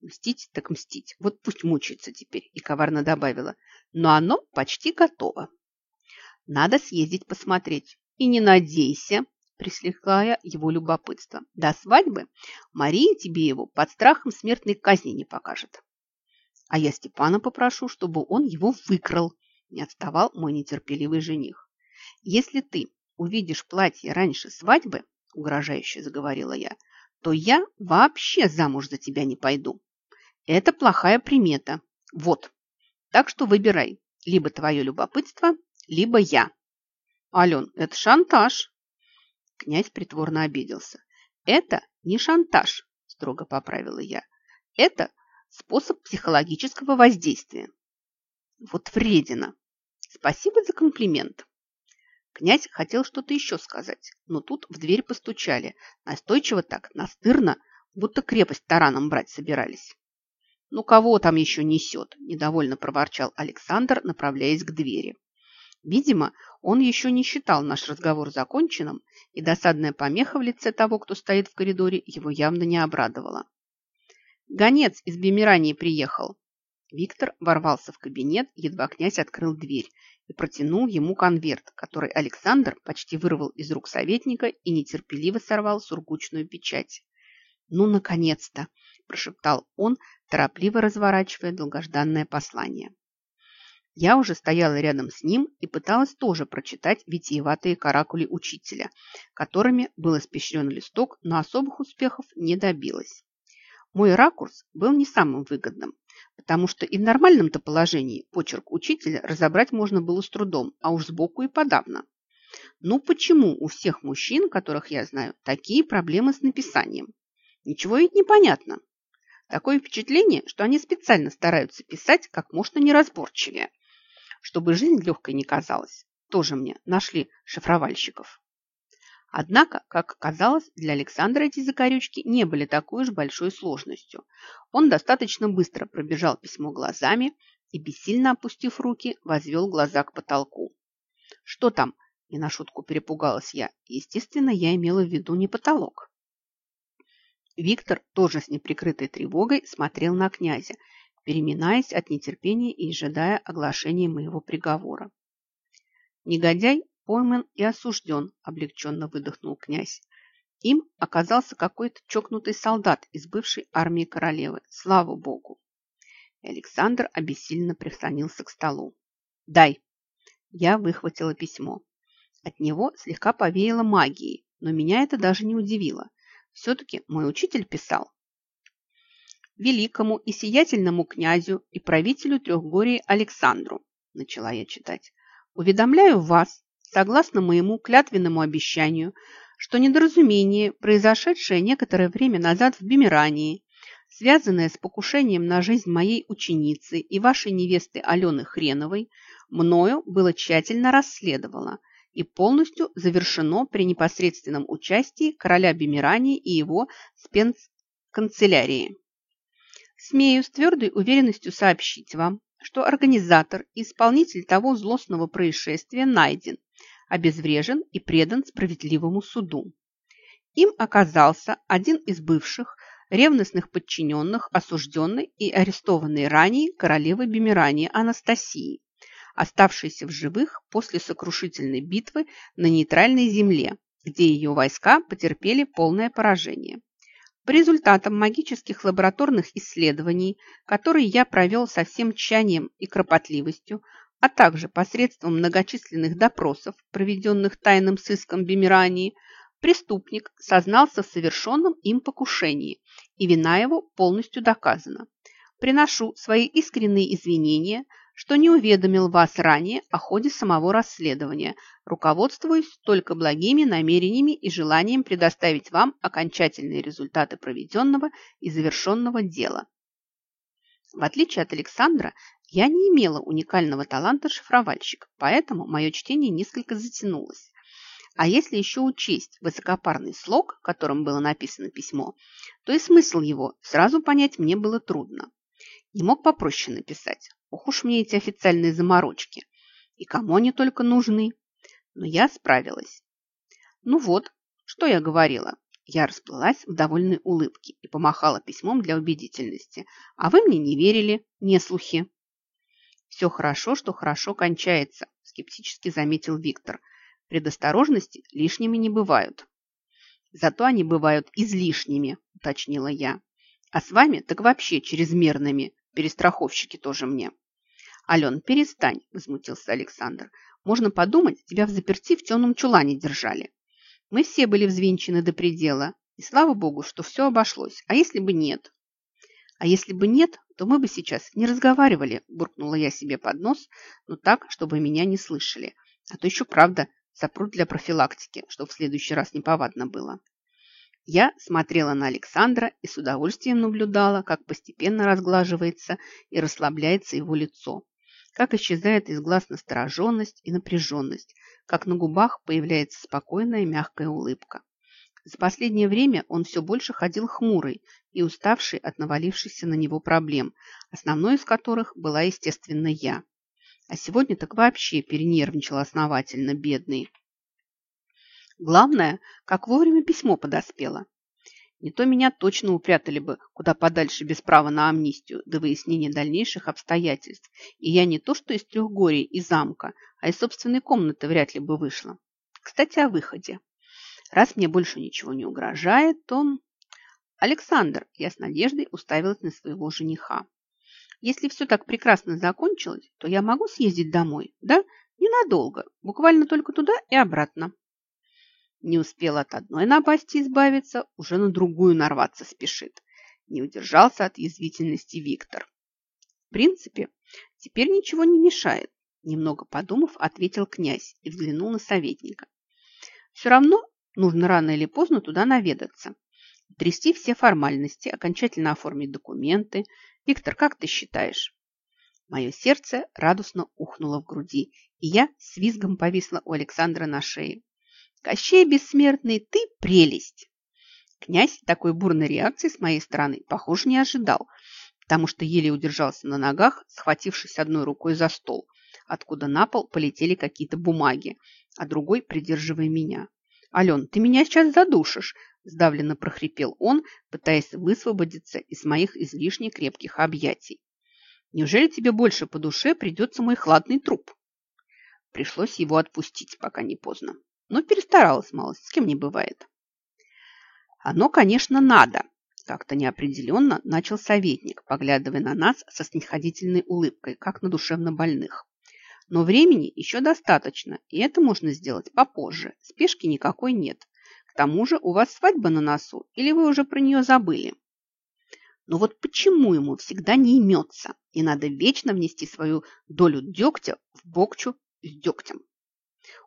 Мстить так мстить. Вот пусть мучается теперь. И коварно добавила. Но оно почти готово. Надо съездить посмотреть. И не надейся, прислегая его любопытство. До свадьбы Мария тебе его под страхом смертной казни не покажет. А я Степана попрошу, чтобы он его выкрал, не отставал мой нетерпеливый жених. Если ты увидишь платье раньше свадьбы, угрожающе заговорила я, то я вообще замуж за тебя не пойду. Это плохая примета. Вот. Так что выбирай. Либо твое любопытство, либо я. Ален, это шантаж. Князь притворно обиделся. Это не шантаж, строго поправила я. Это способ психологического воздействия. Вот вредина. Спасибо за комплимент. Князь хотел что-то еще сказать, но тут в дверь постучали. Настойчиво так, настырно, будто крепость тараном брать собирались. «Ну, кого там еще несет?» – недовольно проворчал Александр, направляясь к двери. Видимо, он еще не считал наш разговор законченным, и досадная помеха в лице того, кто стоит в коридоре, его явно не обрадовала. Гонец из Бемирании приехал. Виктор ворвался в кабинет, едва князь открыл дверь и протянул ему конверт, который Александр почти вырвал из рук советника и нетерпеливо сорвал сургучную печать. «Ну, наконец-то!» – прошептал он, торопливо разворачивая долгожданное послание. Я уже стояла рядом с ним и пыталась тоже прочитать витиеватые каракули учителя, которыми был испещрен листок, но особых успехов не добилась. Мой ракурс был не самым выгодным, потому что и в нормальном-то положении почерк учителя разобрать можно было с трудом, а уж сбоку и подавно. Ну почему у всех мужчин, которых я знаю, такие проблемы с написанием? Ничего ведь не понятно. Такое впечатление, что они специально стараются писать как можно неразборчивее, чтобы жизнь легкой не казалась. Тоже мне нашли шифровальщиков. Однако, как оказалось, для Александра эти закорючки не были такой уж большой сложностью. Он достаточно быстро пробежал письмо глазами и, бессильно опустив руки, возвел глаза к потолку. «Что там?» – не на шутку перепугалась я. Естественно, я имела в виду не потолок. Виктор тоже с неприкрытой тревогой смотрел на князя, переминаясь от нетерпения и ожидая оглашения моего приговора. Негодяй пойман и осужден, облегченно выдохнул князь. Им оказался какой-то чокнутый солдат из бывшей армии королевы. Слава богу! Александр обессиленно прислонился к столу. «Дай!» Я выхватила письмо. От него слегка повеяло магией, но меня это даже не удивило. Все-таки мой учитель писал, великому и сиятельному князю и правителю Трехгории Александру, начала я читать, уведомляю вас, согласно моему клятвенному обещанию, что недоразумение, произошедшее некоторое время назад в Бемирании, связанное с покушением на жизнь моей ученицы и вашей невесты Алены Хреновой, мною было тщательно расследовано и полностью завершено при непосредственном участии короля Бемирании и его спецканцелярии. Смею с твердой уверенностью сообщить вам, что организатор и исполнитель того злостного происшествия найден, обезврежен и предан справедливому суду. Им оказался один из бывших ревностных подчиненных, осужденной и арестованной ранее королевы Бемирании Анастасии, оставшейся в живых после сокрушительной битвы на нейтральной земле, где ее войска потерпели полное поражение. По результатам магических лабораторных исследований, которые я провел со всем тщанием и кропотливостью, а также посредством многочисленных допросов, проведенных тайным сыском Бемирании, преступник сознался в совершенном им покушении, и вина его полностью доказана. Приношу свои искренние извинения – что не уведомил вас ранее о ходе самого расследования, руководствуясь только благими намерениями и желанием предоставить вам окончательные результаты проведенного и завершенного дела. В отличие от Александра, я не имела уникального таланта шифровальщика, поэтому мое чтение несколько затянулось. А если еще учесть высокопарный слог, которым было написано письмо, то и смысл его сразу понять мне было трудно. Не мог попроще написать. Ох уж мне эти официальные заморочки. И кому они только нужны. Но я справилась. Ну вот, что я говорила. Я расплылась в довольной улыбке и помахала письмом для убедительности. А вы мне не верили, не слухи. Все хорошо, что хорошо кончается, скептически заметил Виктор. Предосторожности лишними не бывают. Зато они бывают излишними, уточнила я. А с вами так вообще чрезмерными. Перестраховщики тоже мне. «Ален, перестань!» – возмутился Александр. «Можно подумать, тебя в заперти в темном чулане держали. Мы все были взвинчены до предела, и слава богу, что все обошлось. А если бы нет?» «А если бы нет, то мы бы сейчас не разговаривали», – буркнула я себе под нос, но так, чтобы меня не слышали. А то еще правда запрут для профилактики, чтобы в следующий раз неповадно было. Я смотрела на Александра и с удовольствием наблюдала, как постепенно разглаживается и расслабляется его лицо как исчезает из глаз настороженность и напряженность, как на губах появляется спокойная мягкая улыбка. За последнее время он все больше ходил хмурый и уставший от навалившихся на него проблем, основной из которых была, естественно, я. А сегодня так вообще перенервничал основательно, бедный. Главное, как вовремя письмо подоспело. Не то меня точно упрятали бы куда подальше без права на амнистию до выяснения дальнейших обстоятельств. И я не то что из Трехгорий и замка, а из собственной комнаты вряд ли бы вышла. Кстати, о выходе. Раз мне больше ничего не угрожает, то... Александр, я с надеждой уставилась на своего жениха. Если все так прекрасно закончилось, то я могу съездить домой, да? Ненадолго, буквально только туда и обратно. Не успел от одной напасти избавиться, уже на другую нарваться спешит. Не удержался от язвительности Виктор. В принципе, теперь ничего не мешает. Немного подумав, ответил князь и взглянул на советника. Все равно нужно рано или поздно туда наведаться. Трясти все формальности, окончательно оформить документы. Виктор, как ты считаешь? Мое сердце радостно ухнуло в груди, и я с визгом повисла у Александра на шее. Кощей бессмертный, ты прелесть! Князь такой бурной реакции с моей стороны, похоже, не ожидал, потому что еле удержался на ногах, схватившись одной рукой за стол, откуда на пол полетели какие-то бумаги, а другой придерживая меня. «Ален, ты меня сейчас задушишь!» – сдавленно прохрипел он, пытаясь высвободиться из моих излишне крепких объятий. «Неужели тебе больше по душе придется мой хладный труп?» Пришлось его отпустить, пока не поздно. Но перестаралась малость, с кем не бывает. Оно, конечно, надо, как-то неопределенно начал советник, поглядывая на нас со снисходительной улыбкой, как на душевно больных. Но времени еще достаточно, и это можно сделать попозже. Спешки никакой нет. К тому же у вас свадьба на носу, или вы уже про нее забыли? Но вот почему ему всегда не имется, и надо вечно внести свою долю дегтя в бокчу с дегтем?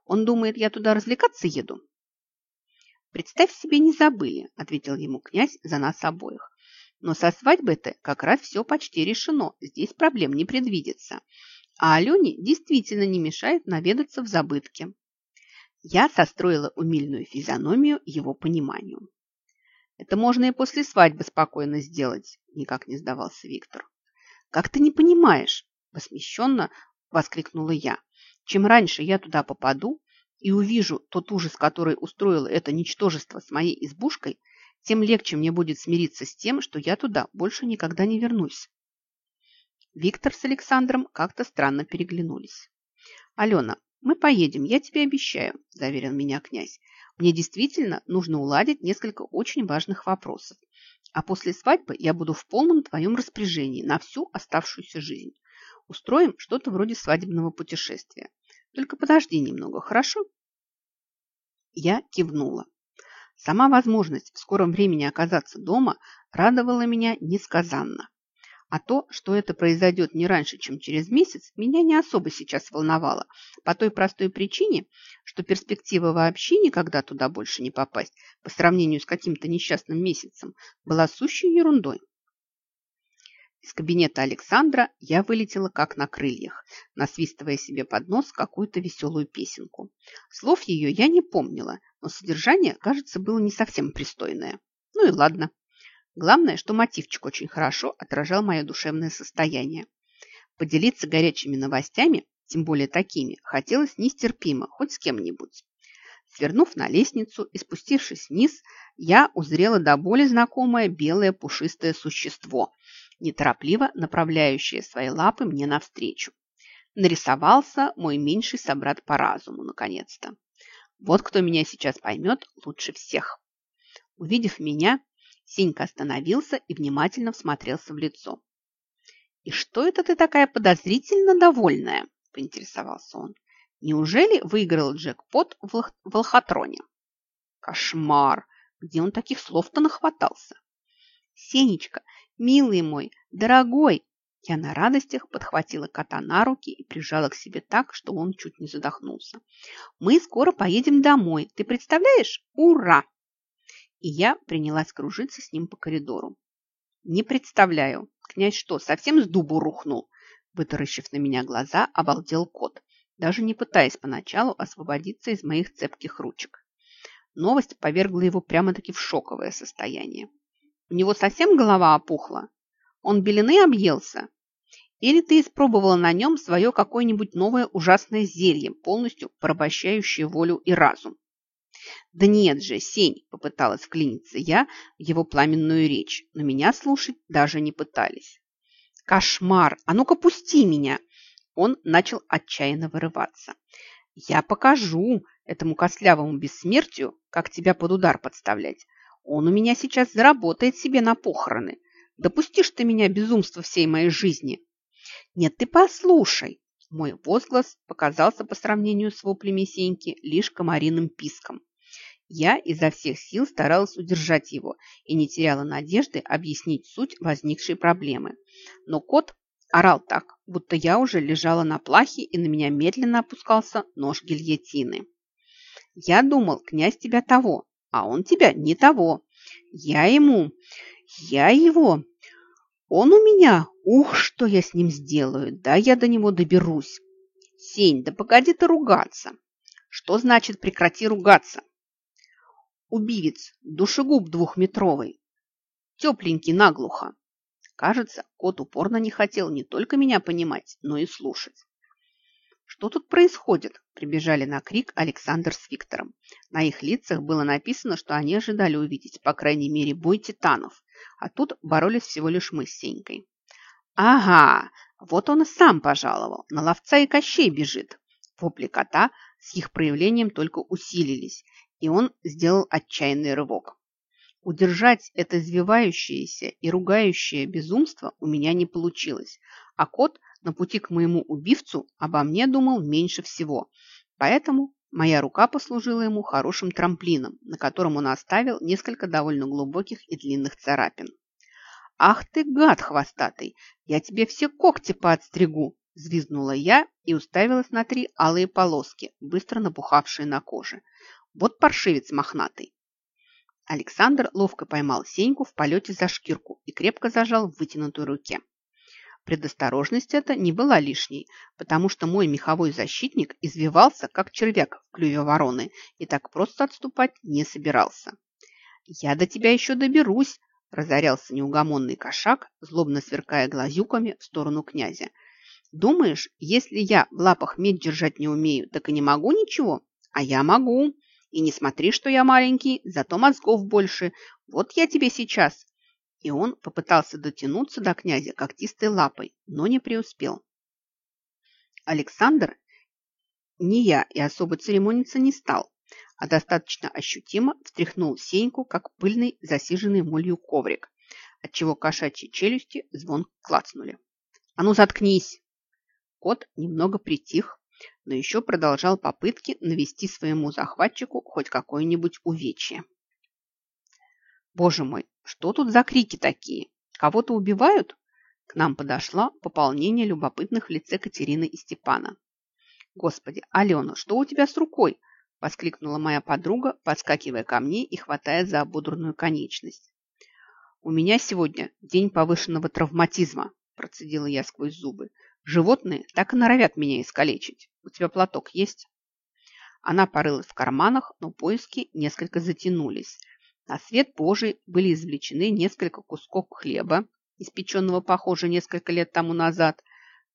Он думает, я туда развлекаться еду? Представь себе, не забыли, ответил ему князь за нас обоих. Но со свадьбой-то как раз все почти решено, здесь проблем не предвидится. А Алене действительно не мешает наведаться в забытке. Я состроила умильную физиономию его пониманию. Это можно и после свадьбы спокойно сделать, никак не сдавался Виктор. Как ты не понимаешь? Восмещенно воскликнула я. Чем раньше я туда попаду и увижу тот ужас, который устроило это ничтожество с моей избушкой, тем легче мне будет смириться с тем, что я туда больше никогда не вернусь. Виктор с Александром как-то странно переглянулись. «Алена, мы поедем, я тебе обещаю», – заверил меня князь. «Мне действительно нужно уладить несколько очень важных вопросов. А после свадьбы я буду в полном твоем распоряжении на всю оставшуюся жизнь. Устроим что-то вроде свадебного путешествия. Только подожди немного, хорошо?» Я кивнула. Сама возможность в скором времени оказаться дома радовала меня несказанно. А то, что это произойдет не раньше, чем через месяц, меня не особо сейчас волновало. По той простой причине, что перспектива вообще никогда туда больше не попасть, по сравнению с каким-то несчастным месяцем, была сущей ерундой. Из кабинета Александра я вылетела как на крыльях, насвистывая себе под нос какую-то веселую песенку. Слов ее я не помнила, но содержание, кажется, было не совсем пристойное. Ну и ладно. Главное, что мотивчик очень хорошо отражал мое душевное состояние. Поделиться горячими новостями, тем более такими, хотелось нестерпимо, хоть с кем-нибудь. Свернув на лестницу и спустившись вниз, я узрела до боли знакомое белое пушистое существо, неторопливо направляющее свои лапы мне навстречу. Нарисовался мой меньший собрат по разуму, наконец-то. Вот кто меня сейчас поймет лучше всех. Увидев меня, Сенька остановился и внимательно всмотрелся в лицо. «И что это ты такая подозрительно довольная?» – поинтересовался он. «Неужели выиграл джекпот в лохотроне?» «Кошмар! Где он таких слов-то нахватался?» «Сенечка, милый мой, дорогой!» Я на радостях подхватила кота на руки и прижала к себе так, что он чуть не задохнулся. «Мы скоро поедем домой. Ты представляешь? Ура!» и я принялась кружиться с ним по коридору. «Не представляю, князь что, совсем с дубу рухнул?» Вытаращив на меня глаза, обалдел кот, даже не пытаясь поначалу освободиться из моих цепких ручек. Новость повергла его прямо-таки в шоковое состояние. «У него совсем голова опухла? Он белины объелся? Или ты испробовала на нем свое какое-нибудь новое ужасное зелье, полностью порабощающее волю и разум?» «Да нет же, Сень!» – попыталась вклиниться я в его пламенную речь, но меня слушать даже не пытались. «Кошмар! А ну-ка пусти меня!» Он начал отчаянно вырываться. «Я покажу этому костлявому бессмертию, как тебя под удар подставлять. Он у меня сейчас заработает себе на похороны. Допустишь ты меня безумство всей моей жизни? Нет, ты послушай. Мой возглас показался по сравнению с воплями Сеньки лишь комариным писком. Я изо всех сил старалась удержать его и не теряла надежды объяснить суть возникшей проблемы. Но кот орал так, будто я уже лежала на плахе и на меня медленно опускался нож гильотины. «Я думал, князь тебя того, а он тебя не того. Я ему, я его. Он у меня, ух, что я с ним сделаю, да я до него доберусь. Сень, да погоди ты ругаться. Что значит прекрати ругаться? Убивец, душегуб двухметровый, тепленький наглухо. Кажется, кот упорно не хотел не только меня понимать, но и слушать. «Что тут происходит?» – прибежали на крик Александр с Виктором. На их лицах было написано, что они ожидали увидеть, по крайней мере, бой титанов, а тут боролись всего лишь мы с Сенькой. «Ага, вот он и сам пожаловал, на ловца и Кощей бежит!» Вопли кота с их проявлением только усилились, и он сделал отчаянный рывок. Удержать это извивающееся и ругающее безумство у меня не получилось, а кот на пути к моему убивцу обо мне думал меньше всего, поэтому моя рука послужила ему хорошим трамплином, на котором он оставил несколько довольно глубоких и длинных царапин. «Ах ты, гад хвостатый! Я тебе все когти поотстригу!» Звизнула я и уставилась на три алые полоски, быстро набухавшие на коже. Вот паршивец мохнатый. Александр ловко поймал Сеньку в полете за шкирку и крепко зажал в вытянутой руке. Предосторожность эта не была лишней, потому что мой меховой защитник извивался, как червяк в клюве вороны, и так просто отступать не собирался. «Я до тебя еще доберусь!» – разорялся неугомонный кошак, злобно сверкая глазюками в сторону князя. «Думаешь, если я в лапах медь держать не умею, так и не могу ничего? А я могу!» И не смотри, что я маленький, зато мозгов больше. Вот я тебе сейчас. И он попытался дотянуться до князя когтистой лапой, но не преуспел. Александр не я и особо церемониться не стал, а достаточно ощутимо встряхнул Сеньку, как пыльный, засиженный молью коврик, отчего кошачьи челюсти звон клацнули. «А ну, заткнись!» Кот немного притих, но еще продолжал попытки навести своему захватчику хоть какое-нибудь увечье. «Боже мой, что тут за крики такие? Кого-то убивают?» К нам подошла пополнение любопытных в лице Катерины и Степана. «Господи, Алена, что у тебя с рукой?» – воскликнула моя подруга, подскакивая ко мне и хватая за ободранную конечность. «У меня сегодня день повышенного травматизма», – процедила я сквозь зубы. Животные так и норовят меня искалечить. У тебя платок есть?» Она порылась в карманах, но поиски несколько затянулись. На свет Божий были извлечены несколько кусков хлеба, испеченного, похоже, несколько лет тому назад,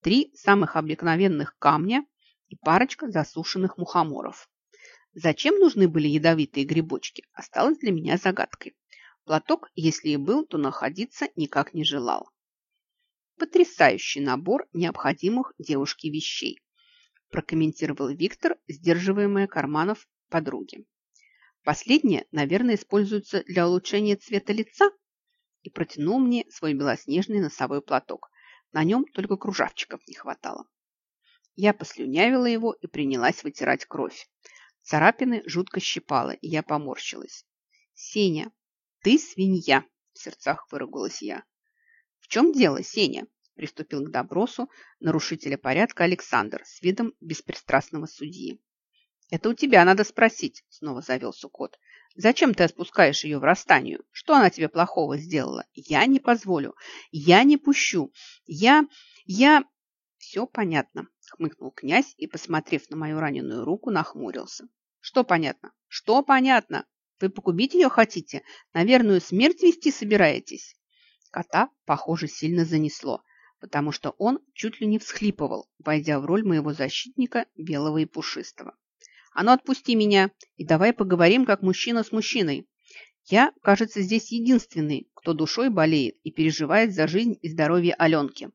три самых обыкновенных камня и парочка засушенных мухоморов. Зачем нужны были ядовитые грибочки, осталось для меня загадкой. Платок, если и был, то находиться никак не желал. Потрясающий набор необходимых девушке вещей, прокомментировал Виктор, сдерживаемая карманов подруги. Последнее, наверное, используется для улучшения цвета лица и протянул мне свой белоснежный носовой платок. На нем только кружавчиков не хватало. Я послюнявила его и принялась вытирать кровь. Царапины жутко щипало, и я поморщилась. «Сеня, ты свинья!» – в сердцах выругалась я. «В чем дело, Сеня?» – приступил к допросу нарушителя порядка Александр с видом беспристрастного судьи. «Это у тебя надо спросить», – снова завелся кот. «Зачем ты отпускаешь ее в расстанию? Что она тебе плохого сделала? Я не позволю. Я не пущу. Я... я...» «Все понятно», – хмыкнул князь и, посмотрев на мою раненую руку, нахмурился. «Что понятно? Что понятно? Вы погубить ее хотите? На верную смерть вести собираетесь?» Кота, похоже, сильно занесло, потому что он чуть ли не всхлипывал, войдя в роль моего защитника белого и пушистого. «А ну отпусти меня и давай поговорим, как мужчина с мужчиной. Я, кажется, здесь единственный, кто душой болеет и переживает за жизнь и здоровье Аленки».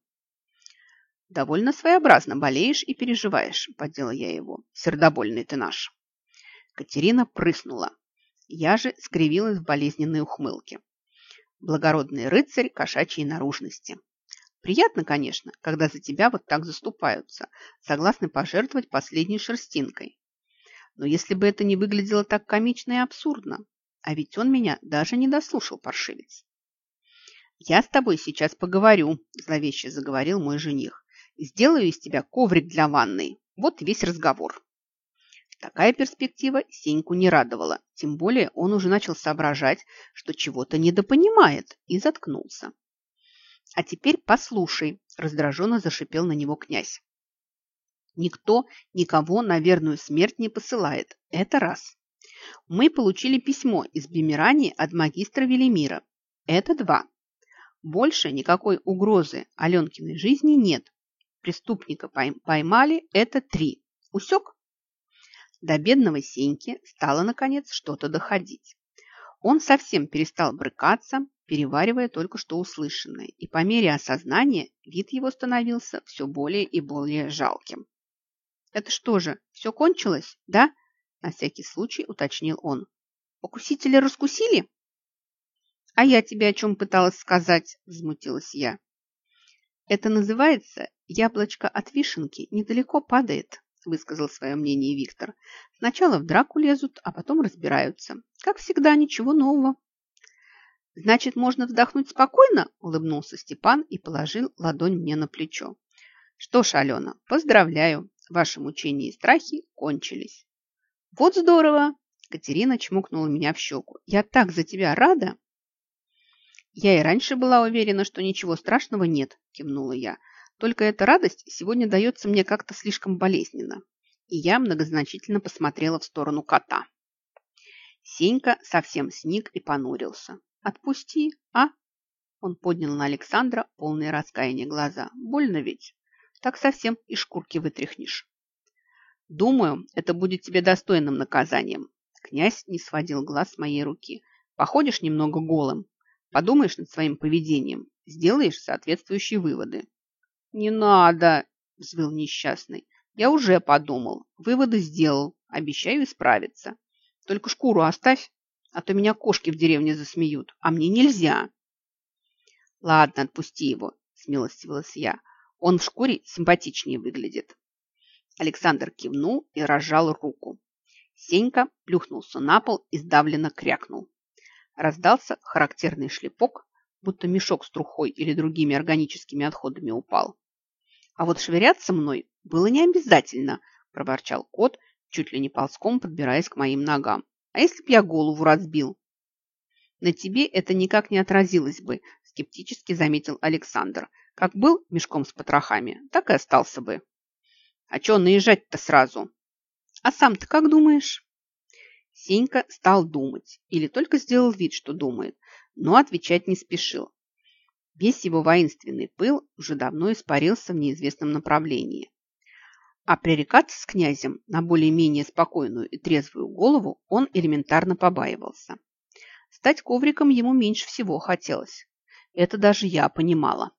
«Довольно своеобразно болеешь и переживаешь», – поддела я его. «Сердобольный ты наш». Катерина прыснула. Я же скривилась в болезненной ухмылке. благородный рыцарь кошачьей наружности. Приятно, конечно, когда за тебя вот так заступаются, согласны пожертвовать последней шерстинкой. Но если бы это не выглядело так комично и абсурдно, а ведь он меня даже не дослушал, паршивец. «Я с тобой сейчас поговорю», – зловеще заговорил мой жених. «Сделаю из тебя коврик для ванной. Вот весь разговор». Такая перспектива Сеньку не радовала, тем более он уже начал соображать, что чего-то недопонимает, и заткнулся. «А теперь послушай», – раздраженно зашипел на него князь. «Никто никого на верную смерть не посылает. Это раз. Мы получили письмо из Бемирани от магистра Велимира. Это два. Больше никакой угрозы Аленкиной жизни нет. Преступника поймали. Это три. Усек?» До бедного Сеньки стало, наконец, что-то доходить. Он совсем перестал брыкаться, переваривая только что услышанное, и по мере осознания вид его становился все более и более жалким. «Это что же, все кончилось, да?» – на всякий случай уточнил он. «Покусители раскусили?» «А я тебе о чем пыталась сказать?» – взмутилась я. «Это называется яблочко от вишенки недалеко падает», – высказал свое мнение Виктор. «Сначала в драку лезут, а потом разбираются. Как всегда, ничего нового». «Значит, можно вздохнуть спокойно?» – улыбнулся Степан и положил ладонь мне на плечо. «Что ж, Алена, поздравляю, ваши мучения и страхи кончились». «Вот здорово!» – Катерина чмокнула меня в щеку. «Я так за тебя рада!» «Я и раньше была уверена, что ничего страшного нет», – кивнула я. «Только эта радость сегодня дается мне как-то слишком болезненно». И я многозначительно посмотрела в сторону кота. Сенька совсем сник и понурился. Отпусти, а? Он поднял на Александра полные раскаяния глаза. Больно ведь? Так совсем и шкурки вытряхнешь. Думаю, это будет тебе достойным наказанием. Князь не сводил глаз с моей руки. Походишь немного голым, подумаешь над своим поведением, сделаешь соответствующие выводы. Не надо, взвыл несчастный. Я уже подумал, выводы сделал, обещаю исправиться. Только шкуру оставь а то меня кошки в деревне засмеют, а мне нельзя. Ладно, отпусти его, смилостивилась я. Он в шкуре симпатичнее выглядит. Александр кивнул и разжал руку. Сенька плюхнулся на пол и сдавленно крякнул. Раздался характерный шлепок, будто мешок с трухой или другими органическими отходами упал. А вот швыряться мной было не обязательно, проворчал кот, чуть ли не ползком подбираясь к моим ногам. А если б я голову разбил? На тебе это никак не отразилось бы, скептически заметил Александр. Как был мешком с потрохами, так и остался бы. А чё наезжать-то сразу? А сам-то как думаешь? Сенька стал думать, или только сделал вид, что думает, но отвечать не спешил. Весь его воинственный пыл уже давно испарился в неизвестном направлении. А пререкаться с князем на более-менее спокойную и трезвую голову он элементарно побаивался. Стать ковриком ему меньше всего хотелось. Это даже я понимала.